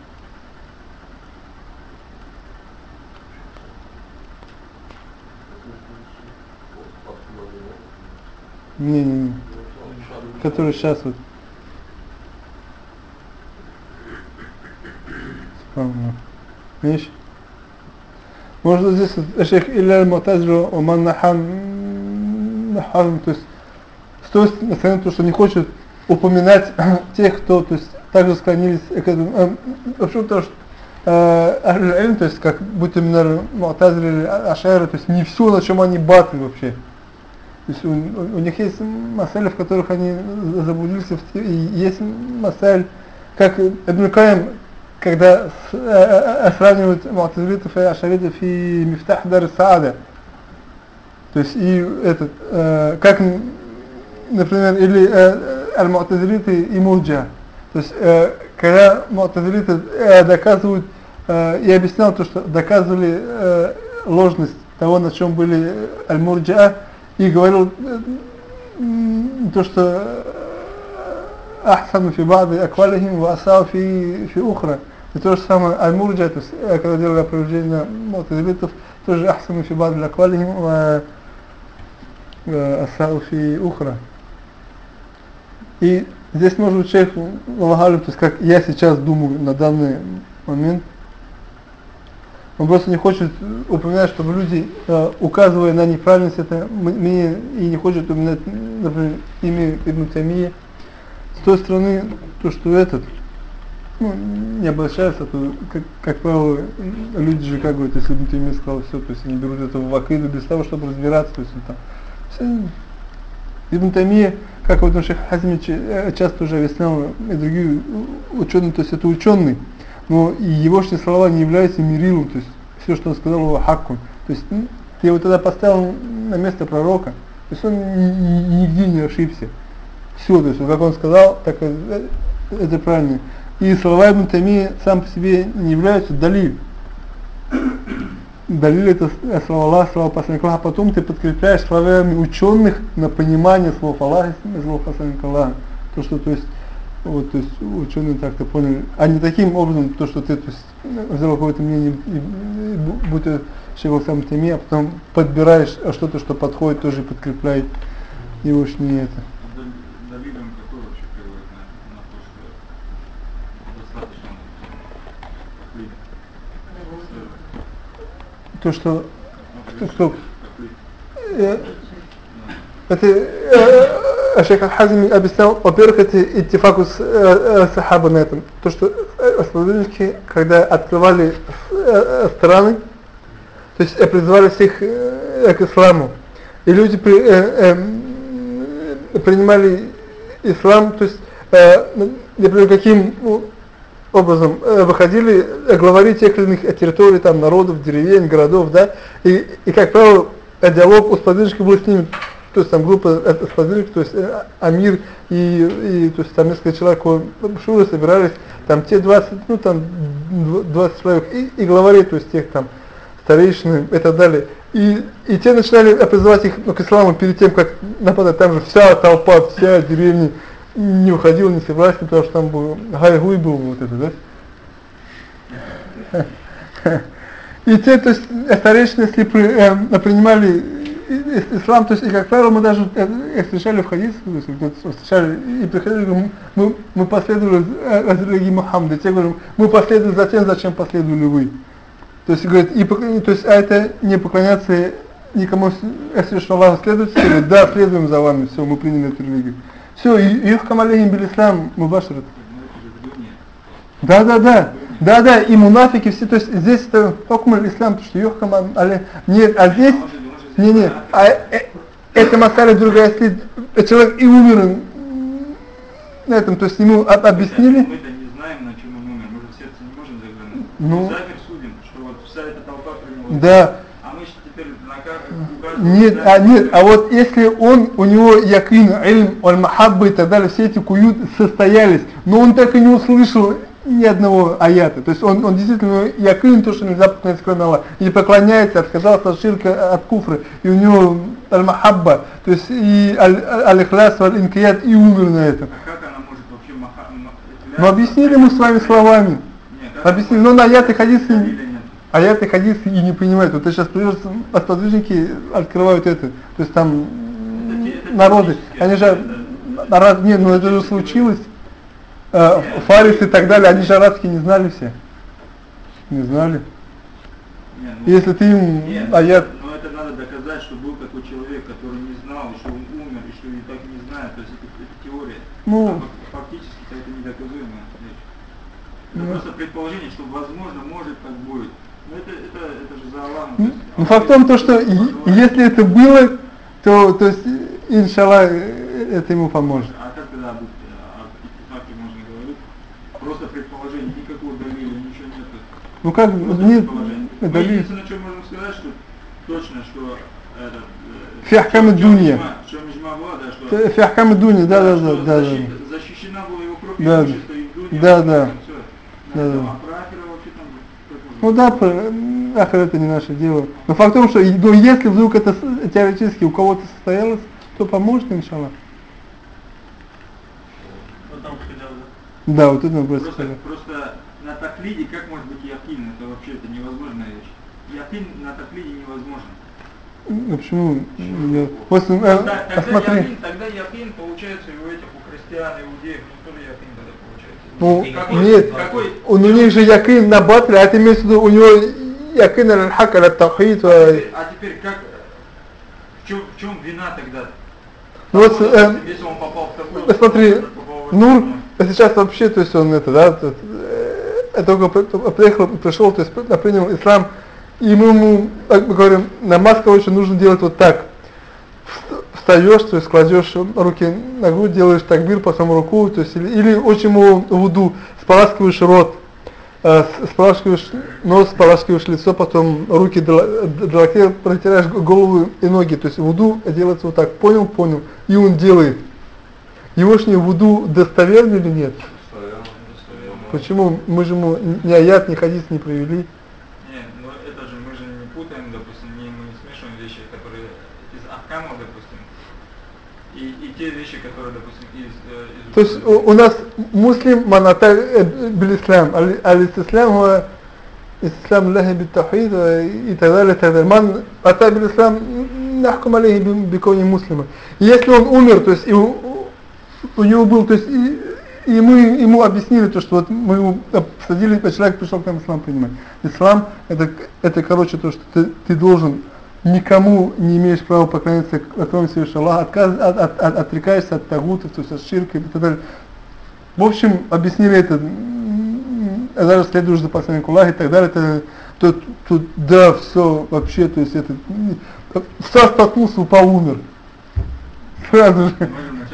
Не, не, не. Который сейчас вот. Видишь? Может здесь шейх Иляль Мутазру Оман Нахан Нахан, то есть с той стороны, то, что не хочет упоминать [COUGHS] тех, кто то есть, также склонились к этому. Э, вообще то, что э, то есть как будто именно Мутазры или Ашайры, то есть не все, на чем они батли вообще. То есть у, у, них есть масали, в которых они заблудились, и есть масаль, как Ибн Каим когда э, э, сравнивают муатазилитов и ашаритов и мифтах дар саада. То есть и этот, э, как, например, или э, аль-муатазилиты и мурджа. То есть э, когда муатазилиты э, доказывают, э, я объяснял то, что доказывали э, ложность того, на чем были аль-мурджа, и говорил э, то, что э, Ахсану Фибады Аквалихим Васау Фи Ухра. И то же самое Аль-Мурджа, то есть э, когда делали опровержение Мутазилитов, тоже Ахсану Фибады Аквалихим Асау Фи Ухра. И здесь может быть шейх то есть как я сейчас думаю на данный момент, он просто не хочет упоминать, чтобы люди, э, указывая на неправильность это мнение, и не хочет упоминать, например, имя Ибн Таймия, с той стороны, то, что этот, ну, не обращаются, то, как, как правило, люди же, как говорят, если ты мне сказал все, то есть они берут это в акиду без того, чтобы разбираться, то есть там, все, Ибн Тамия, как вот Шейх Хазми э, часто уже объяснял, и другие ученые, то есть это ученый, но и его слова не являются мерилом, то есть все, что он сказал, его хаккун. То есть я его тогда поставил на место пророка, то есть он нигде не ошибся. Все, то есть как он сказал, так э, это правильно. И слова Ибн Тайми сам по себе не являются далиль. Далиль это слова Аллаха, слова посланника Аллаха, потом ты подкрепляешь словами ученых на понимание слов Аллаха и слов посланника Аллаха. То, что, то есть, вот, то есть ученые так-то поняли, а не таким образом, то, что ты то есть, взял какое-то мнение, и, и, будь то сам Тайми, а потом подбираешь что-то, что подходит, тоже подкрепляет его уж не это. то, что кто, э, это э, Шейх Аль-Хазми объяснял, во-первых, это иттифаку с э, э, сахаба на этом, то, что э, сподвижники, когда открывали э, страны, то есть э, призывали всех э, к исламу, и люди при, э, э, принимали ислам, то есть, э, например, каким образом э, выходили э, главари тех или иных территорий, там, народов, деревень, городов, да, и, и как правило, диалог у сподвижников был с ними, то есть там группа э, сподвижников, то есть э, Амир и, и то есть там несколько человек Шуры собирались, там те 20, ну там 20 человек, и, и главари, то есть тех там старейшины и так далее. И, и те начинали призывать их ну, к исламу перед тем, как нападать, там же вся толпа, вся деревня, не уходил, не собирался, потому что там был гайгуй был вот это, да? [LAUGHS] И те, то есть, старейшины, если при, э, принимали ислам, то есть, и как правило, мы даже э, встречали в хадис, встречали и приходили, мы, мы последовали за религии Мухаммада, те говорят, мы последовали за тем, зачем последовали вы. То есть, говорит, и, то есть, а это не поклоняться никому, если что Аллаху следует, говорит, да, следуем за вами, все, мы приняли эту религию. Все, юхкам алейхим бил ислам мубашрат. Да, да, да. Да, да, и мунафики все, то есть здесь это хокмаль ислам, потому что юхкам алейхим. Нет, а здесь, не, не, а э, это масаля другая, если человек и умер на этом, то есть ему об, объяснили. Мы-то не знаем, на чем он умер, мы же в сердце не можем заглянуть. Ну, Замер судим, что вот вся эта толпа приняла. Да. Нет, а нет, а вот если он, у него якин, ильм, аль-махабба и так далее, все эти куют состоялись, но он так и не услышал ни одного аята. То есть он, он действительно якин, то, что нельзя поклоняться кроме Аллаха, и поклоняется, отказался от ширка, от куфры, и у него аль-махабба, то есть и аль-ихляс, аль-инкият, и умер на этом. А как она может вообще маха... Ну объяснили мы с вами словами. Объяснили, но на аяты хадисы... аяты хадисы и не понимают. Вот ты сейчас придешь, сподвижники открывают это. То есть там народы, они же, раз, нет, ну это же случилось. Э, Фарис и так далее, они же арабские не знали все. Не знали. Не, ну, Если ты им Нет, аят, но это надо доказать, что был такой человек, который не знал, и что он умер, и что и так и не знает. То есть это, это теория. Ну. А фак- фактически это недоказуемая вещь. Это Ну. просто предположение, что возможно, может так будет. Но это, это, это же за Аллахом. Ну, ну, факт в том, то, что и- если это было, то, то есть, иншаллах, э, это ему поможет. А как тогда об, об итифаке можно говорить? Просто предположение, никакого далиля, ничего нет. Ну как, нет, это ли- единственное, что можем сказать, что точно, что это... Фи ахкам в чём дуния. мижма была, да, да, да, да, Защищена была его кровь, Да, да, да. Да, Да, да. А про ахера вообще там... как можно Ну да, про- ахр это не наше дело. Но факт в том, что ну, если вдруг это теоретически у кого-то состоялось, то поможет, иншаллах. Потом сказал, да. Да, вот это вопрос. Просто, просто таклиде как может быть якин? Это вообще это невозможная вещь. Якин на таклиде невозможно. Ну почему? Нет. Вот, э, Тогда, а тогда, смотри. якин, тогда якин получается и у этих, у христиан, иудеев, ну тоже якин тогда получается. Ну, какой, нет, какой, Он, у них же якин на батле, а это имеется в виду, у него якин аль-хак аль-тавхид. а, э, теперь, а теперь как, в чем, в чем вина тогда? Ну вот, э, если он попал в такую... Смотри, Нур сейчас вообще, то есть он это, да, э, только при- приехал, пришел, то есть при- принял ислам, и мы ему, как мы говорим, намаз, короче, нужно делать вот так. Вст- Встаешь, то есть кладешь руки на грудь, делаешь такбир, потом руку, то есть или, или очень вуду, споласкиваешь рот, э, споласкиваешь нос, споласкиваешь лицо, потом руки до, локтей, протираешь голову и ноги, то есть вуду делается вот так, понял, понял, и он делает. Егошний вуду достоверный или нет? Почему мы же ему ни аят, ни хадис не привели? Нет, но ну это же мы же не путаем, допустим, не, мы не смешиваем вещи, которые из Ахкама, допустим, и, и те вещи, которые, допустим, из... Э, из... То есть у, у нас муслим манатар э, билислам, аль-ислам ислам лахи бит-тахид и так далее, и так далее. Ман ата билислам нахкум алейхи бикони муслима. Если он умер, то есть и у, у него был, то есть и и мы ему объяснили то, что вот мы его посадили, а человек пришел к нам ислам принимать. Ислам это, это короче то, что ты, ты должен никому не имеешь права поклоняться, кроме Всевышнего Аллаха, отказ, от, от, от, отрекаешься от тагутов, то есть от ширка и так далее. В общем, объяснили это, а даже следуешь за посланником Аллаха и так далее, это, то, то, да, все, вообще, то есть это, м, Стас столкнулся, упал, умер. Сразу же. Правильно?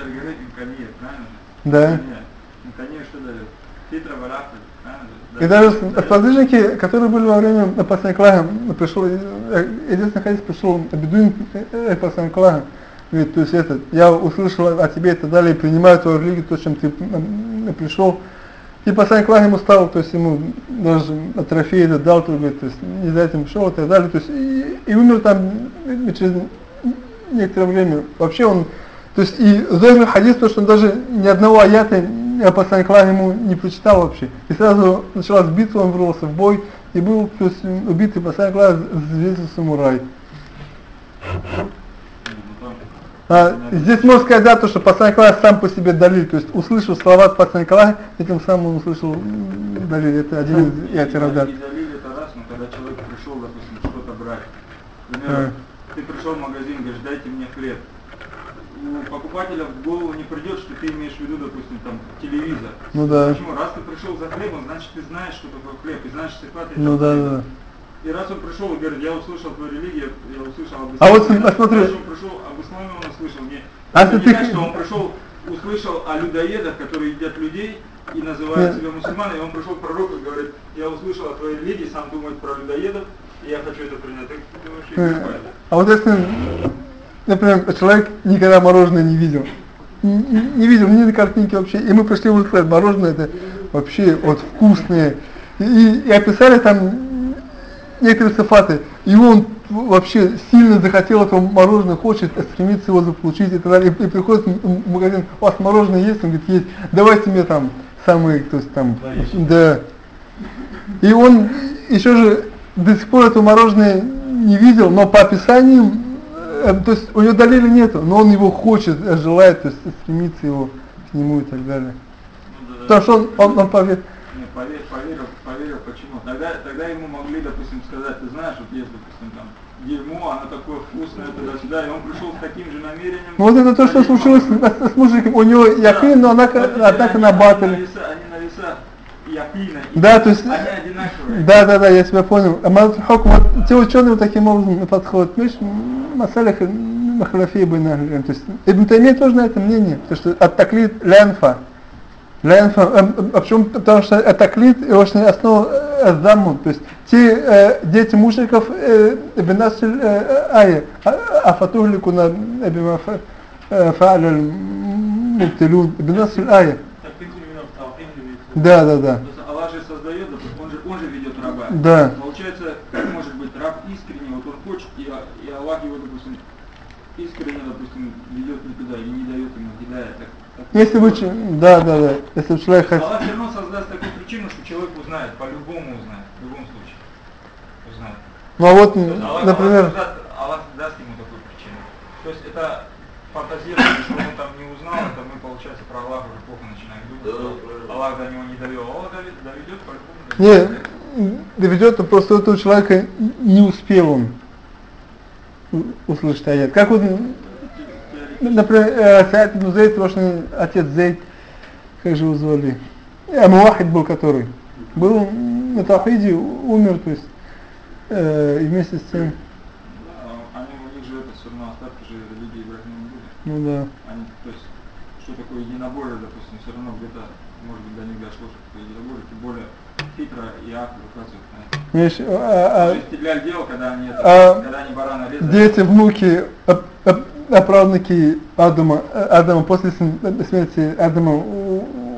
Да. Мкания. Мкания что дает? Фитра варафа, правильно? И даже сподвижники, которые были во время посланника пришел, единственный хадис пришел, бедуин э, посланника говорит, то есть это, я услышал о тебе и так далее, принимаю твою религию, то, чем ты пришел. И посланник Аллаха ему стал, то есть ему даже трофей этот дал, то, говорит, то есть не за этим шел и так далее, то есть и, и умер там через некоторое время. Вообще он, то есть и Зоймер хадис, то, что он даже ни одного аята э, посланник Аллаха ему не прочитал вообще. И сразу началась битва, он вырвался в бой, и был то есть, убитый посланник Аллаха взвесил самурай. А, здесь можно сказать, да, то, что посланник Аллаха сам по себе далиль, то есть услышал слова от посланника Аллаха, этим самым он услышал м, далиль, это один из ятеров, да. И далили это раз, но когда человек пришел, допустим, что-то брать. А. Например, ты пришел в магазин, говоришь, дайте мне хлеб. У покупателя в голову не придет, что ты имеешь в виду, допустим, там, телевизор. Ну да. Почему? Раз ты пришел за хлебом, значит ты знаешь, что такое хлеб, и знаешь сифаты Ну этого да, хлеба. да. И раз он пришел и говорит, я услышал твою религию, я услышал об А вот исламе, см- смотри. значит, он пришел, об исламе он услышал. Не, А если не ты- что он пришел, услышал о людоедах, которые едят людей и называют Нет. себя мусульманами, и он пришел к пророку и говорит, я услышал о твоей религии, сам думает про людоедов, и я хочу это принять. Так это вообще Э, неправильно. А вот если, например, человек никогда мороженое не видел, н- н- не видел ни на картинке вообще, и мы пришли ему сказать, мороженое это вообще вот вкусное, и, и описали там некоторые цифаты, и он вообще сильно захотел этого мороженого, хочет, стремится его заполучить и так далее, и, и приходит в магазин, у вас мороженое есть? Он говорит, есть, давайте мне там самые, то есть там, да. И он еще же до сих пор это мороженое не видел, но по описанию, э, то есть у него далили нету, но он его хочет, э, желает, то есть стремится его к нему и так далее. Ну, да, Потому что он, он, он поверит. Не, поверь, поверил, поверил, почему? Тогда, тогда ему могли, допустим, сказать, ты знаешь, вот есть, допустим, там, дерьмо, оно такое вкусное, туда-сюда, и он пришел с таким же намерением. Ну, Вот это то, что случилось [LAUGHS] с, мужиком. У него якин, но она, они- на батале. они на веса якина. и Да, то есть- Они одинаковые. Да, да, да, я тебя понял. А Хукм, вот те ученые вот таким образом подходят. Видишь, Масалих Махалафи бы То есть Ибн Таймия тоже на это мнение, потому что от таклит лянфа. Лянфа, э, а почему? Потому что от таклит и очень основа дамму. То есть те э, дети мушриков э, бинасиль э, ая, а фатухлику на бима фа'аль мубтилун бинасиль ая. Да, да, да. То Аллах же создает, он же, он же ведет раба. Да. Получается, как может быть раб искренне, вот он хочет, и, А- и Аллах его, допустим, искренне, допустим, ведет не туда, и не дает ему гидая. Так, так Если вы, да, да, да, если человек хоть Аллах все равно создаст такую причину, что человек узнает, по-любому узнает, в любом случае. Узнает. Ну а вот, Аллах, например, Аллах, даст, Аллах даст ему такую причину. То есть это фантазирование, что он там не узнал, это мы, получается, про Аллаха уже плохо начинаем думать. Аллах до него не довел. Аллах доведет, по-любому. не, доведет. доведет, но просто у этого человека не успел он услышать аят. Как вот, м, например, э, Саид ибн Зейд, ваш отец Зейд, как же его звали? А Муахид был который. Был на Тавхиде, умер, то есть, э, и вместе с тем, А, Они у них же это все равно остатки же религии Ибрахима были. ну да. Они, то есть, что такое единоборие, допустим, все равно где-то, может быть, до них дошло, что такое единоборие, тем более хитро и ак указывают на это. Видишь, а- а- То есть Стиляль делал, когда они, это, А, когда они барана резали. дети, внуки, ап- ап- а правнуки Адама, э, Адама после см- смерти Адама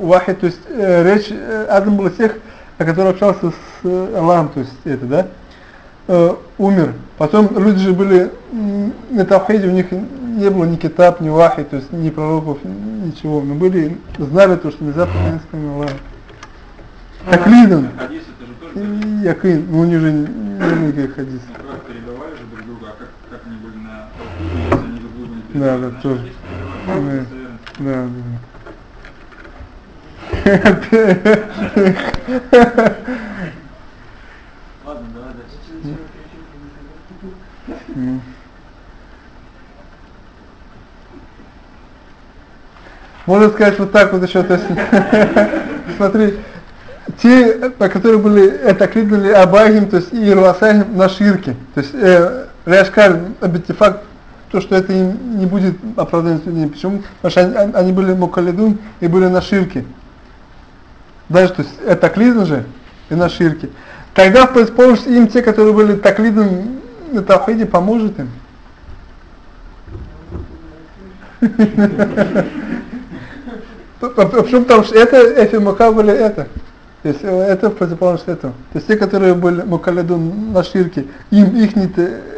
Вахид, то есть э, речь, э, Адам был тех, о которых общался с э, Аллахом, то есть это, да, э, умер. Потом люди же были на Тавхиде, у них не было ни китаб, ни вахи, то есть ни пророков, ни- ничего, но были, знали то, что нельзя поклоняться кроме Аллаха. Были. И Якин, ну у них же не было никаких хадисов. Ну, как передавали же друг друга, а как, как они были на толпе, если они друг друга не Да, да, тоже. Да. Да, да. Ладно, давай дальше. Можно сказать вот так вот еще, то есть, смотри, те, э, которые были это крикнули Абагим, то есть и Руасахим на ширке, то есть э, Ляшкар, факт, то, что это не будет оправданием. Почему? Потому что они, они- были мукалидун и были на ширке. Даже, то есть это таклидун же и на ширке. Тогда противоположность им те, которые были таклидун на Тавхиде, поможет им. Почему? Потому что это эфи были это. То есть э, это в противоположность этому. То есть те, которые были мукалядун на ширке, им их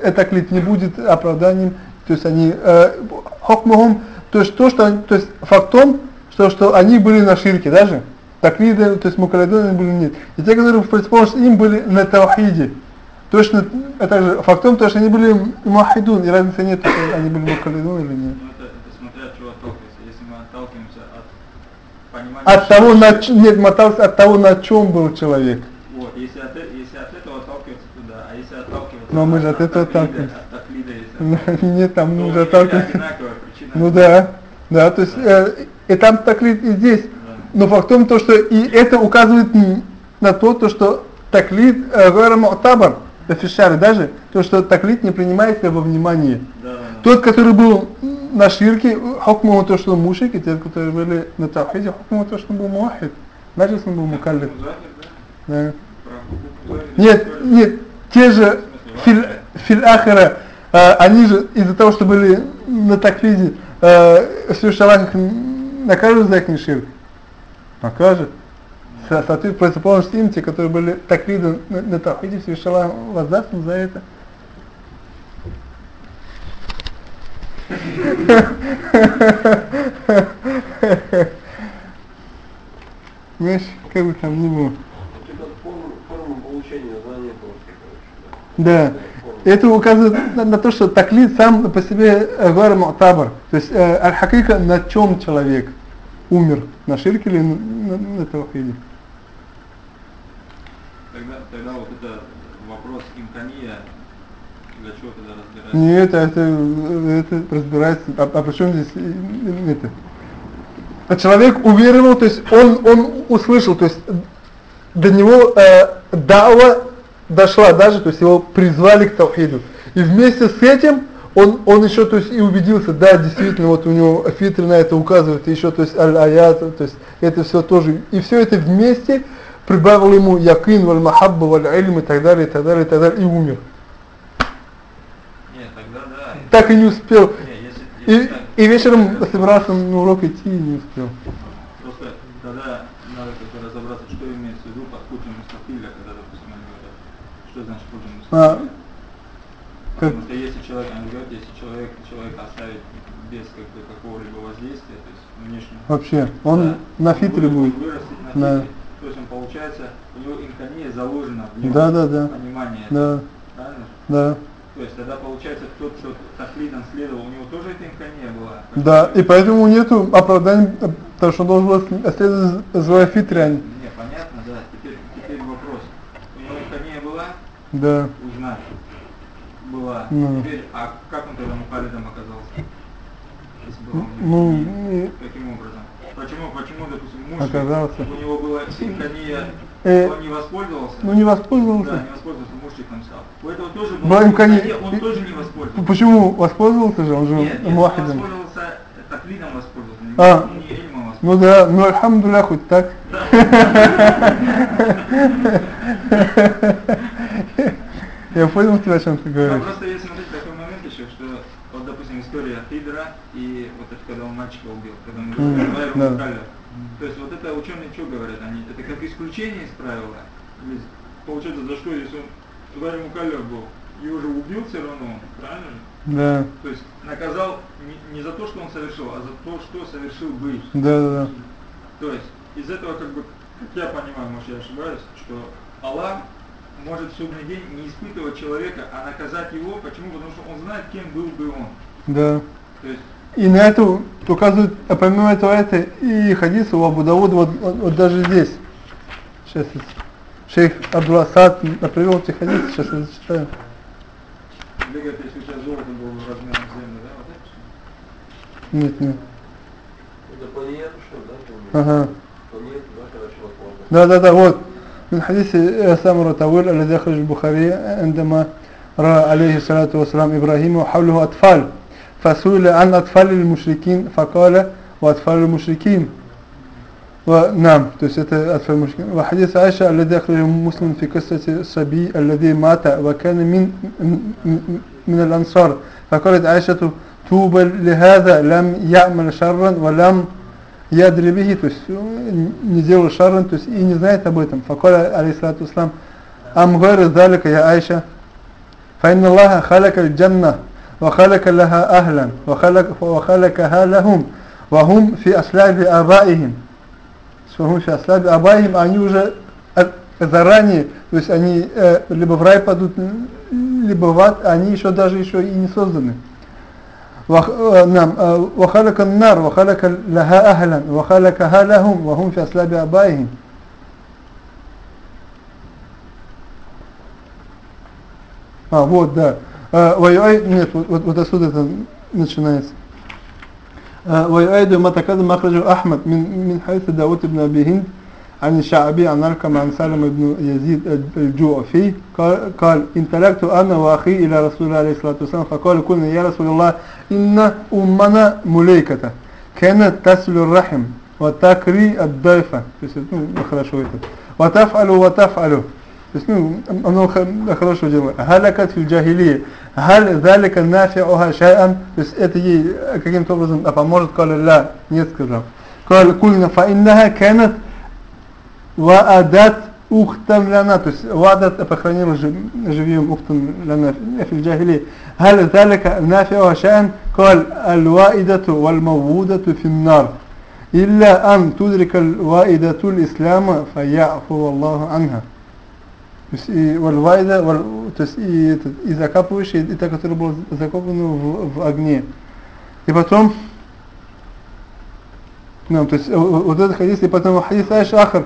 это клит не будет оправданием. То есть они э, хокмухум, то есть то, что то есть фактом, что, что они были на ширке даже. Таклиды, то есть мукалядун они были нет. И те, которые в противоположность им были на таухиде. Точно, а также фактом, то, что они были мухидун, и разницы нет, они были мукалядун или нет. Ну, от того, на, нет, мотался от того, на чем был человек. Вот, если от, если от этого отталкиваться, то да. А если отталкиваться Но мы же от этого отталкиваемся. Если Нет, там нужно причина. Ну да, да, то есть э, и там таклит и здесь. Но факт в том, то, что и это указывает на то, то что таклит гора му'табар, фишары даже, то, что таклит не принимается во внимание. Тот, который был на ширке, хукму то, что мушик, и те, которые были на тавхиде, хукму то, что он был муахид. Значит, он был. Ну, да? Захир, Нет, нет, те же ахира, э, они же из-за того, что были на таклиде, э, Всевышний Аллах их накажет за их ширк? Накажет. Со- Соответственно, противоположность им, те, которые были таклиды на, на тавхиде, Всевышний Аллах воздаст им за это. Знаешь, как бы там ни было. Это форма, получения знания просто. Да. Это указывает на, на то, что таклид сам по себе гора му'табар. То есть э, аль-хакика на чем человек умер? На ширке или на, на, на таухиде? Тогда, тогда вот это вопрос имкания, для чего тогда разбирается? Нет, это, это разбирается. А, а при чем здесь э, э, это? А человек уверовал, то есть он, он услышал, то есть до него э, дава дошла даже, то есть его призвали к таухиду. И вместе с этим он, он еще то есть, и убедился, да, действительно, вот у него фитр на это указывает, еще, то есть, аль-аят, то есть, это все тоже, и все это вместе прибавил ему якин, валь-махабба, валь-ильм и так далее, и так далее, и так далее, и умер. Нет, тогда да. Так и не успел. Не, если, если И, так, и вечером собирался на урок идти и не успел. Просто тогда надо как-то разобраться, что имеется в виду под путем мустафиля, когда, допустим, они говорят, что значит путем А, как- Потому что если человек, говорят, если человек, человека оставить без как бы, какого-либо воздействия, то есть внешнего, Вообще, он да, на фитре будет. вырастет на Да. фитре. То есть он получается, у него имкания заложена в него Да, да, да. понимание. Да, Правильно? да. То есть тогда получается тот, кто таклидом следовал, у него тоже эта имкания была. Да, и поэтому нету оправдания, потому что он должен был следовать за фитре, а не- понятно, да. Теперь, теперь вопрос. У него имкания была, Да. Узнать была. Ну. Теперь, а как он тогда мухалидом оказался? Ну, имкания? и- Каким образом? Почему, почему, допустим, муж, Оказался. у него была имкания, Э, он не воспользовался? ну не Да, воспользовался. не воспользовался, мужчиком стал. У этого тоже Была была имкания. имкания, он тоже не воспользовался. Почему воспользовался же? Он же Нет, нет, он муахидом. воспользовался, таклидом воспользовался, не, А. не ильмом воспользовался. Ну да, ну альхамдуля хоть так. [LAUGHS] Я понял тебя, о чем ты говоришь. просто есть, смотрите, такой момент еще, что, вот, допустим, история Хидра и вот это, когда он мальчика убил, когда Мгм, говорили, «Вайру да. Мукалля». То есть вот это ученые что говорят, они, это как исключение из правила, получается, за что, если он Вайру Мукалля был, и уже убил все равно, правильно? Да, То есть наказал не, не за то, что он совершил, а за то, что совершил бы. да, да, да. То есть из этого как бы, как я понимаю, может я ошибаюсь, что Аллах может в судный день не испытывать человека, а наказать его. Почему? Потому что он знает, кем был бы он. Да. То есть, И на это указывают, а помимо этого, это и хадисы у Абу Дауда, вот, вот, вот даже здесь. Сейчас шейх Абдул-Асад привел эти хадисы, сейчас я зачитаю. бегает, если у тебя золото было размером земли, да, вот это? Нет, нет. Это по что ли, да? Ага. По. Да, да, да, вот. من حديث ثمرة طويل الذي أخرج البخاري عندما رأى عليه الصلاة والسلام إبراهيم وحوله أطفال. فسئل عن أطفال المشركين فقال وأطفال المشركين. ونعم تسيطر أطفال المشركين. وحديث عائشة الذي أخرج مسلم في قصة الصبي الذي مات وكان من من الأنصار. فقالت عائشة توبى لهذا لم يعمل شرا ولم я древиги, то есть не делал шарран, то есть и не знает об этом. Факаля алейхиссалату ислам, ам гайра я Айша, фаинна Аллаха халяка джанна, ва халяка лаха ахлян, ва халяка лахум, ва хум фи аслаби абаихим. Ва хум фи аслаби абаихим, они уже заранее, то есть они э, либо в рай падут, либо в ад, они еще даже еще и не созданы. وخ... آه، نعم آه، وخلق النار وخلق لها أهلا وخلقها لهم وهم في أسلاب آبائهم А, вот, да. А, ويؤيد нет, вот, вот, вот отсюда это начинается. آه، ويؤيد ما تقدم أخرجه أحمد من من حيث داود بن أبي هند عن الشعبي عن أركم عن سالم بن يزيد الجوعفي قال, قال انطلقت أنا وأخي إلى رسول الله عليه الصلاة والسلام فقال قلنا يا رسول الله إن أمنا مليكة كانت تسل الرحم وتكري الضيفة То есть, ну, хорошо это. وتفعل وتفعل То есть, ну, оно х- хорошо делает. هلكت في الجاهلية هل ذلك نافعها شيئا То есть это ей э, каким-то образом а поможет? قال لا нет сказал. قال قلنا فإنها كانت وأدت أختا لنا то есть وأدت похоронила жи- живьем أختم لنا في الجاهلية هل ذلك نافعها شيئا قال الوائدة والموودة في النار إلا أن تدرك الوائدة الإسلام فيعفو الله عنها То есть и вальвайда, валь- то есть и, этот, и закапывающий, и та, которая была закопана в, в огне. И потом, ну, то есть э, вот этот хадис, и потом хадис Айша Ахар, а,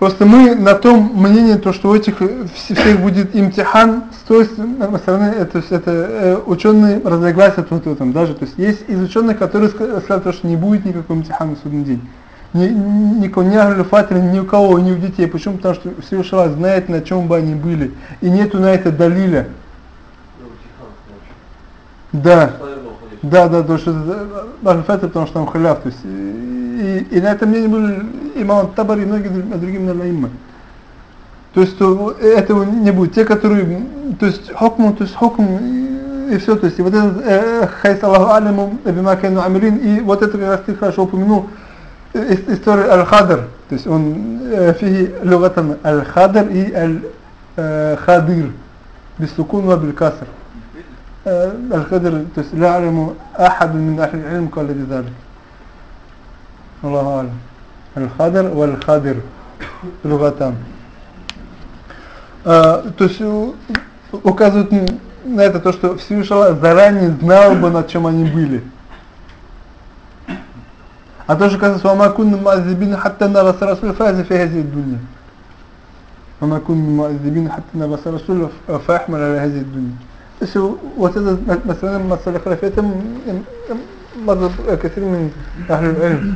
Просто мы на том мнении, то, что у этих э, вс- всех будет имтихан, с той стороны, это, есть это э, ученые разногласия вот в этом даже. То есть есть из ученых, которые ска- сказали, то, что не будет никакого имтихана в судный день. Ни, ни, ни ни у кого, ни у детей. Почему? Потому что Всевышний Аллах знает, на чем бы они были. И нету на это далиля. Да. Да, да, то что Ахлю Фатри, потому что там халяв. То есть, и, и, и на этом мнении были имам Табари и многие друг- другие наиммы. То есть то этого не будет. Те, которые, м, то есть хокму, то есть хокм и, и все, то есть и вот этот э, хайс Аллаху алиму бима кану амилин, и вот это как раз ты хорошо упомянул, э, ис- история Аль-Хадр, то есть он э, фиги люгатан Аль-Хадр и Аль-Хадир, бисукун ва биль-каср. آه، الخضر تس- لا يعلم أحد من أهل العلم قال بذلك الله أعلم الخضر والخضر لغتان А, то есть у- указывают н- на это то, что Всевышний Аллах заранее знал бы, над чем они были. А то, что касается «Вама кунна муаззибина хатта набаса расуля фази фи хази дунья». «Вама кунна муаззибина хатта набаса расуля фахмал аля хази дунья». То есть у- вот это مثلا مسألة خلاف это مذهب كثير من أهل العلم.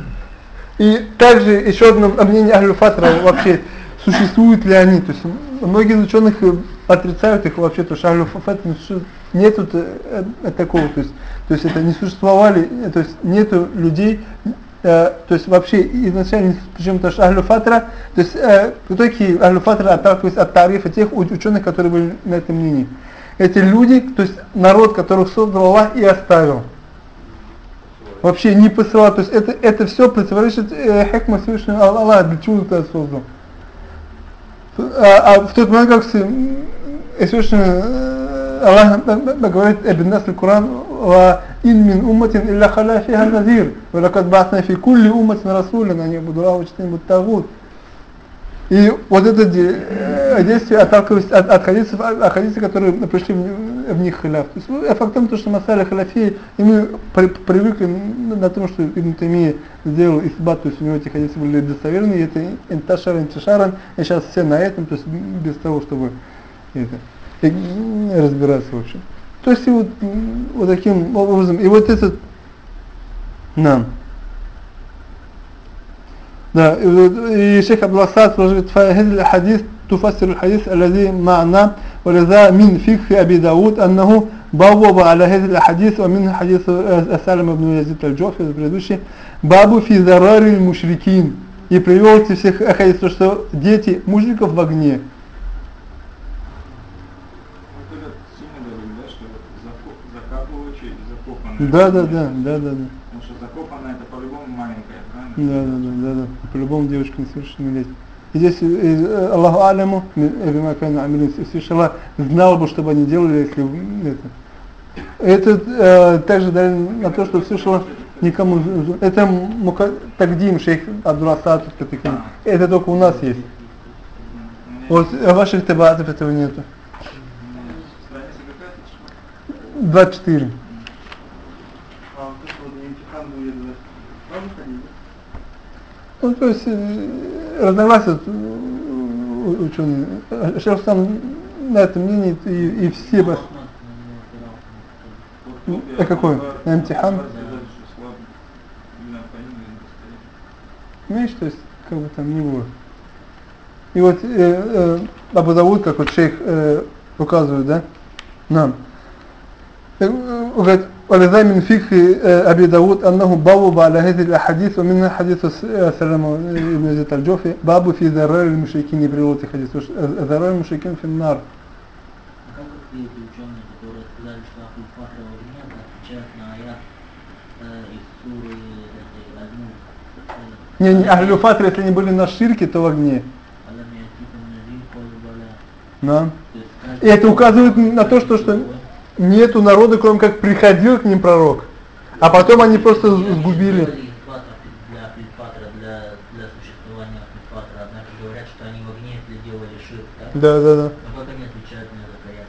И также еще одно мнение Ахлю Фатра вообще, существуют ли они, то есть многие ученых э, отрицают их вообще, то что Ахлю Фатра не существует. нету э, э, такого, то есть, то есть это не существовали, то есть нету людей, э, то есть вообще изначально, причем то, что Ахлю Фатра, то есть э, в итоге Ахлю Фатра отталкивается от тарифа тех ученых, которые были на этом мнении. Эти люди, то есть народ, которых создал Аллах и оставил вообще не посылал. То есть это, это все противоречит э, хикма Всевышнего Ал- Аллаха, для чего ты это создал. А, а в тот момент, как м, Всевышний э, Аллах говорит Эбн Нас Коран «Ва ин мин умматин илля халя фиха назир, ва лакад ба'атна фи кулли умматин расулин, они будут лавочным тагут». И вот это э, действие отталкивается от, от хадисов, от хадисов, которые пришли в, в них халяф. То есть а факт то, что Масаля халяфи, и мы при, привыкли ну, на том, что Ибн Тамия сделал исбат, то есть у него эти хадисы были достоверны, и это инташар, интишаран, и сейчас все на этом, то есть без того, чтобы это, разбираться в общем. То есть и вот, вот таким образом, и вот этот, нам. Да, и, и шейх Абласад говорит, «Фахид хадис, туфасир хадис, алази ма'на ولذا من فقه أبي داود أنه بوب على هذه الأحاديث ومنها حديث آه، سالم بن يزيد الجوفي предыдущий باب في ذرار المشركين и привел эти всех хадис, то, что дети мужиков в огне. Вот этот сумма говорит, да, что зако- закапывающий и закопанный. Да, да, да, да, да, да. Потому что закопанная это по-любому маленькая, правильно? Да, да, да, да, да. По-любому девушка несовершеннолетняя. Здесь э, Аллаху Аляму, Аллах знал бы, что бы они делали, если это. Это э, также дали на то, что Аллах никому, это тагдим, шейх Абдурасад, это только у нас есть. Вот э, ваших табатов этого нету. Страница какая-то? 24. А вот это вот имтихан будет, да. Тоже ходить? Ну, то есть э, разногласия э, ученые. Шейх сам на этом мнении и, и все Вот А какой? На достоверно. Понимаешь, то есть, как бы там было. И вот э, э, Абу Дауд, как вот шейх э, указывает, да, нам. Э, э, говорит, ولذا من فقه آه، أبي داود أنه بوب على هذه الأحاديث ومنها حديث س- آه، سلام بن زيد الجوفي باب في ذرار المشركين يبرروا حديث وش- آه، ذرار المشركين في النار А как вот эти ученые, которые сказали, что Ахль Фатра в огне, отвечают на аят э, из суры этой Аль-Мулк, э, Не, не, Ахлю Фатра, если они были на ширке, то в огне. «Алам яатикум назир калу бала». Да. То есть И каждый- это указывает на то, что, что нету народа, кроме как приходил к ним пророк. А потом они просто сгубили. Да, да, да. Но как они отвечают на этот аят?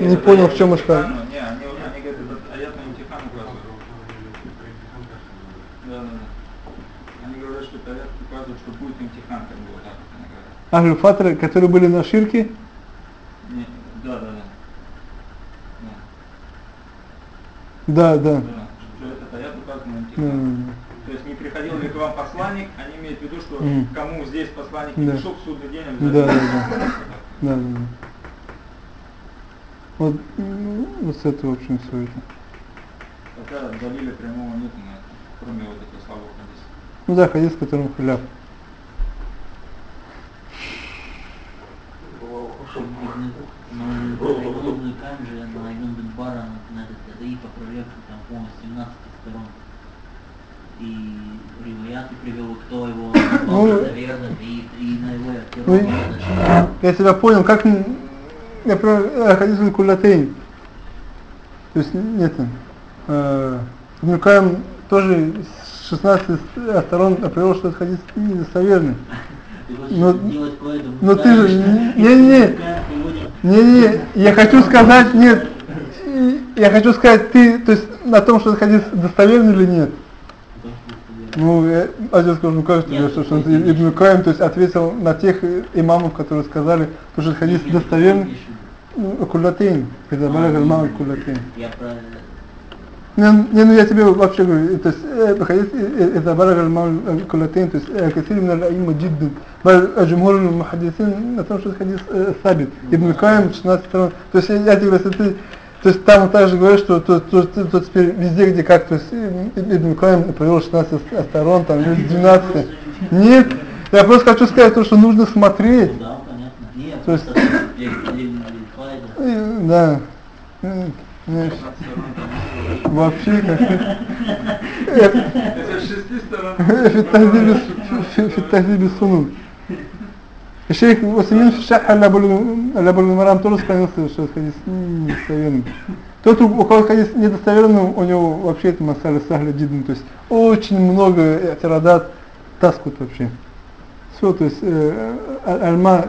Не, Не понял, в чем имтихану, Не, они, они говорят, этот аят на имтихан указывают. Да, да, да. Они говорят, что этот аят указывает, что будет имтихан, как бы вот так вот они говорят. Ахлю Фатра, которые были на ширке, Не, да, да, да. да, Да, да. на имтихан. М, То есть не приходил ли к вам посланник, они имеют в виду, что кому здесь посланник не Да. пришел в судный день, Да, да, обязательно. да. Да, да, да. Вот, м, вот с этого, в общем, все это. Хотя далиля прямого нет на это, кроме вот этого слабого хадиса. Ну да, хадис, в котором халяв. Кайм же на Ибн Бенбара, на этот Даиф опровергший там, по-моему, с 17 сторон. И Риваяты привел, кто его Ну, достоверным, и, и на его актировку. Я тебя понял, как, например, э, хадис Кулатейн. То есть, нет, э, Каим тоже с 16 сторон привел, что этот хадис недостоверный. Но- но ты же- не-не-не. Не-не, я хочу сказать, нет, я хочу сказать, ты, то есть, на том, что хадис достоверный или нет. Ну, я один скажу, ну как тебе, что, что ну, Ибн Каим, то есть, ответил на тех имамов, которые сказали, что хадис достоверный, ну, кулатейн, когда балаг аль кулатейн. Я про... Не, ну я тебе вообще говорю, э, э, э, то есть это хадис это барага аль кулатин, то есть касир мин аль-айма джиддан. Джумхур аль-мухаддисин ну, на том, что хадис сабит. Ибн Каим 16 сторон. То есть я тебе говорю, ты то есть там также говорят, что то, то, то, то теперь везде, где как, то есть Ибн Каим провел 16 сторон, там, 12. Нет, я просто хочу сказать то, что нужно смотреть. Да, понятно. Нет, то есть... Да М, знаешь, Вообще как Это с шести сторон. في التهذيب في, في التهذيب السنن الشيخ Усамин в шах Алябуль Марам тоже склонился, что хадис недостоверный. Тот, у кого хадис недостоверный, у него вообще это масаля сахля джидн, то есть очень много тирадат таскут вообще. Все, то есть э, альма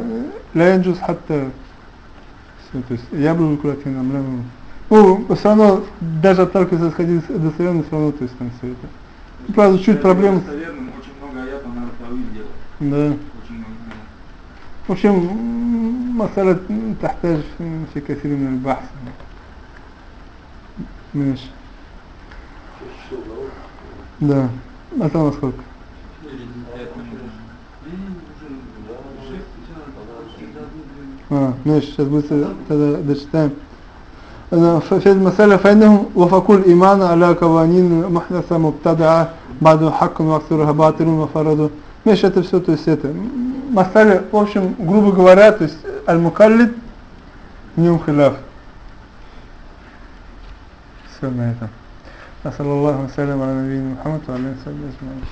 لا يجوز حتى все, то есть яблоко кулакин амлям. Ну, все равно, даже отталкиваясь от хадис достоверный, все равно, то есть там все это. Ну, Правда, чуть проблема. Достоверным очень много аятов надо тавиль делать. Да. Очень много. В общем, м, مسألة تحتاج في- في كثير من البحث ماشي да это сколько а, ماشي сейчас быстро тогда дочитаем أنا ف- في المسألة فإنهم وفقوا الإيمان على قوانين محدثة مبتدعة بعد حق وأكثرها باطل وفرضوا ماشي это все то есть это مسألة в общем грубо говоря то есть аль-мукаллид в нем хиляф все на этом أسأل الله وسلم على نبينا محمد وعلى آله وصحبه أجمعين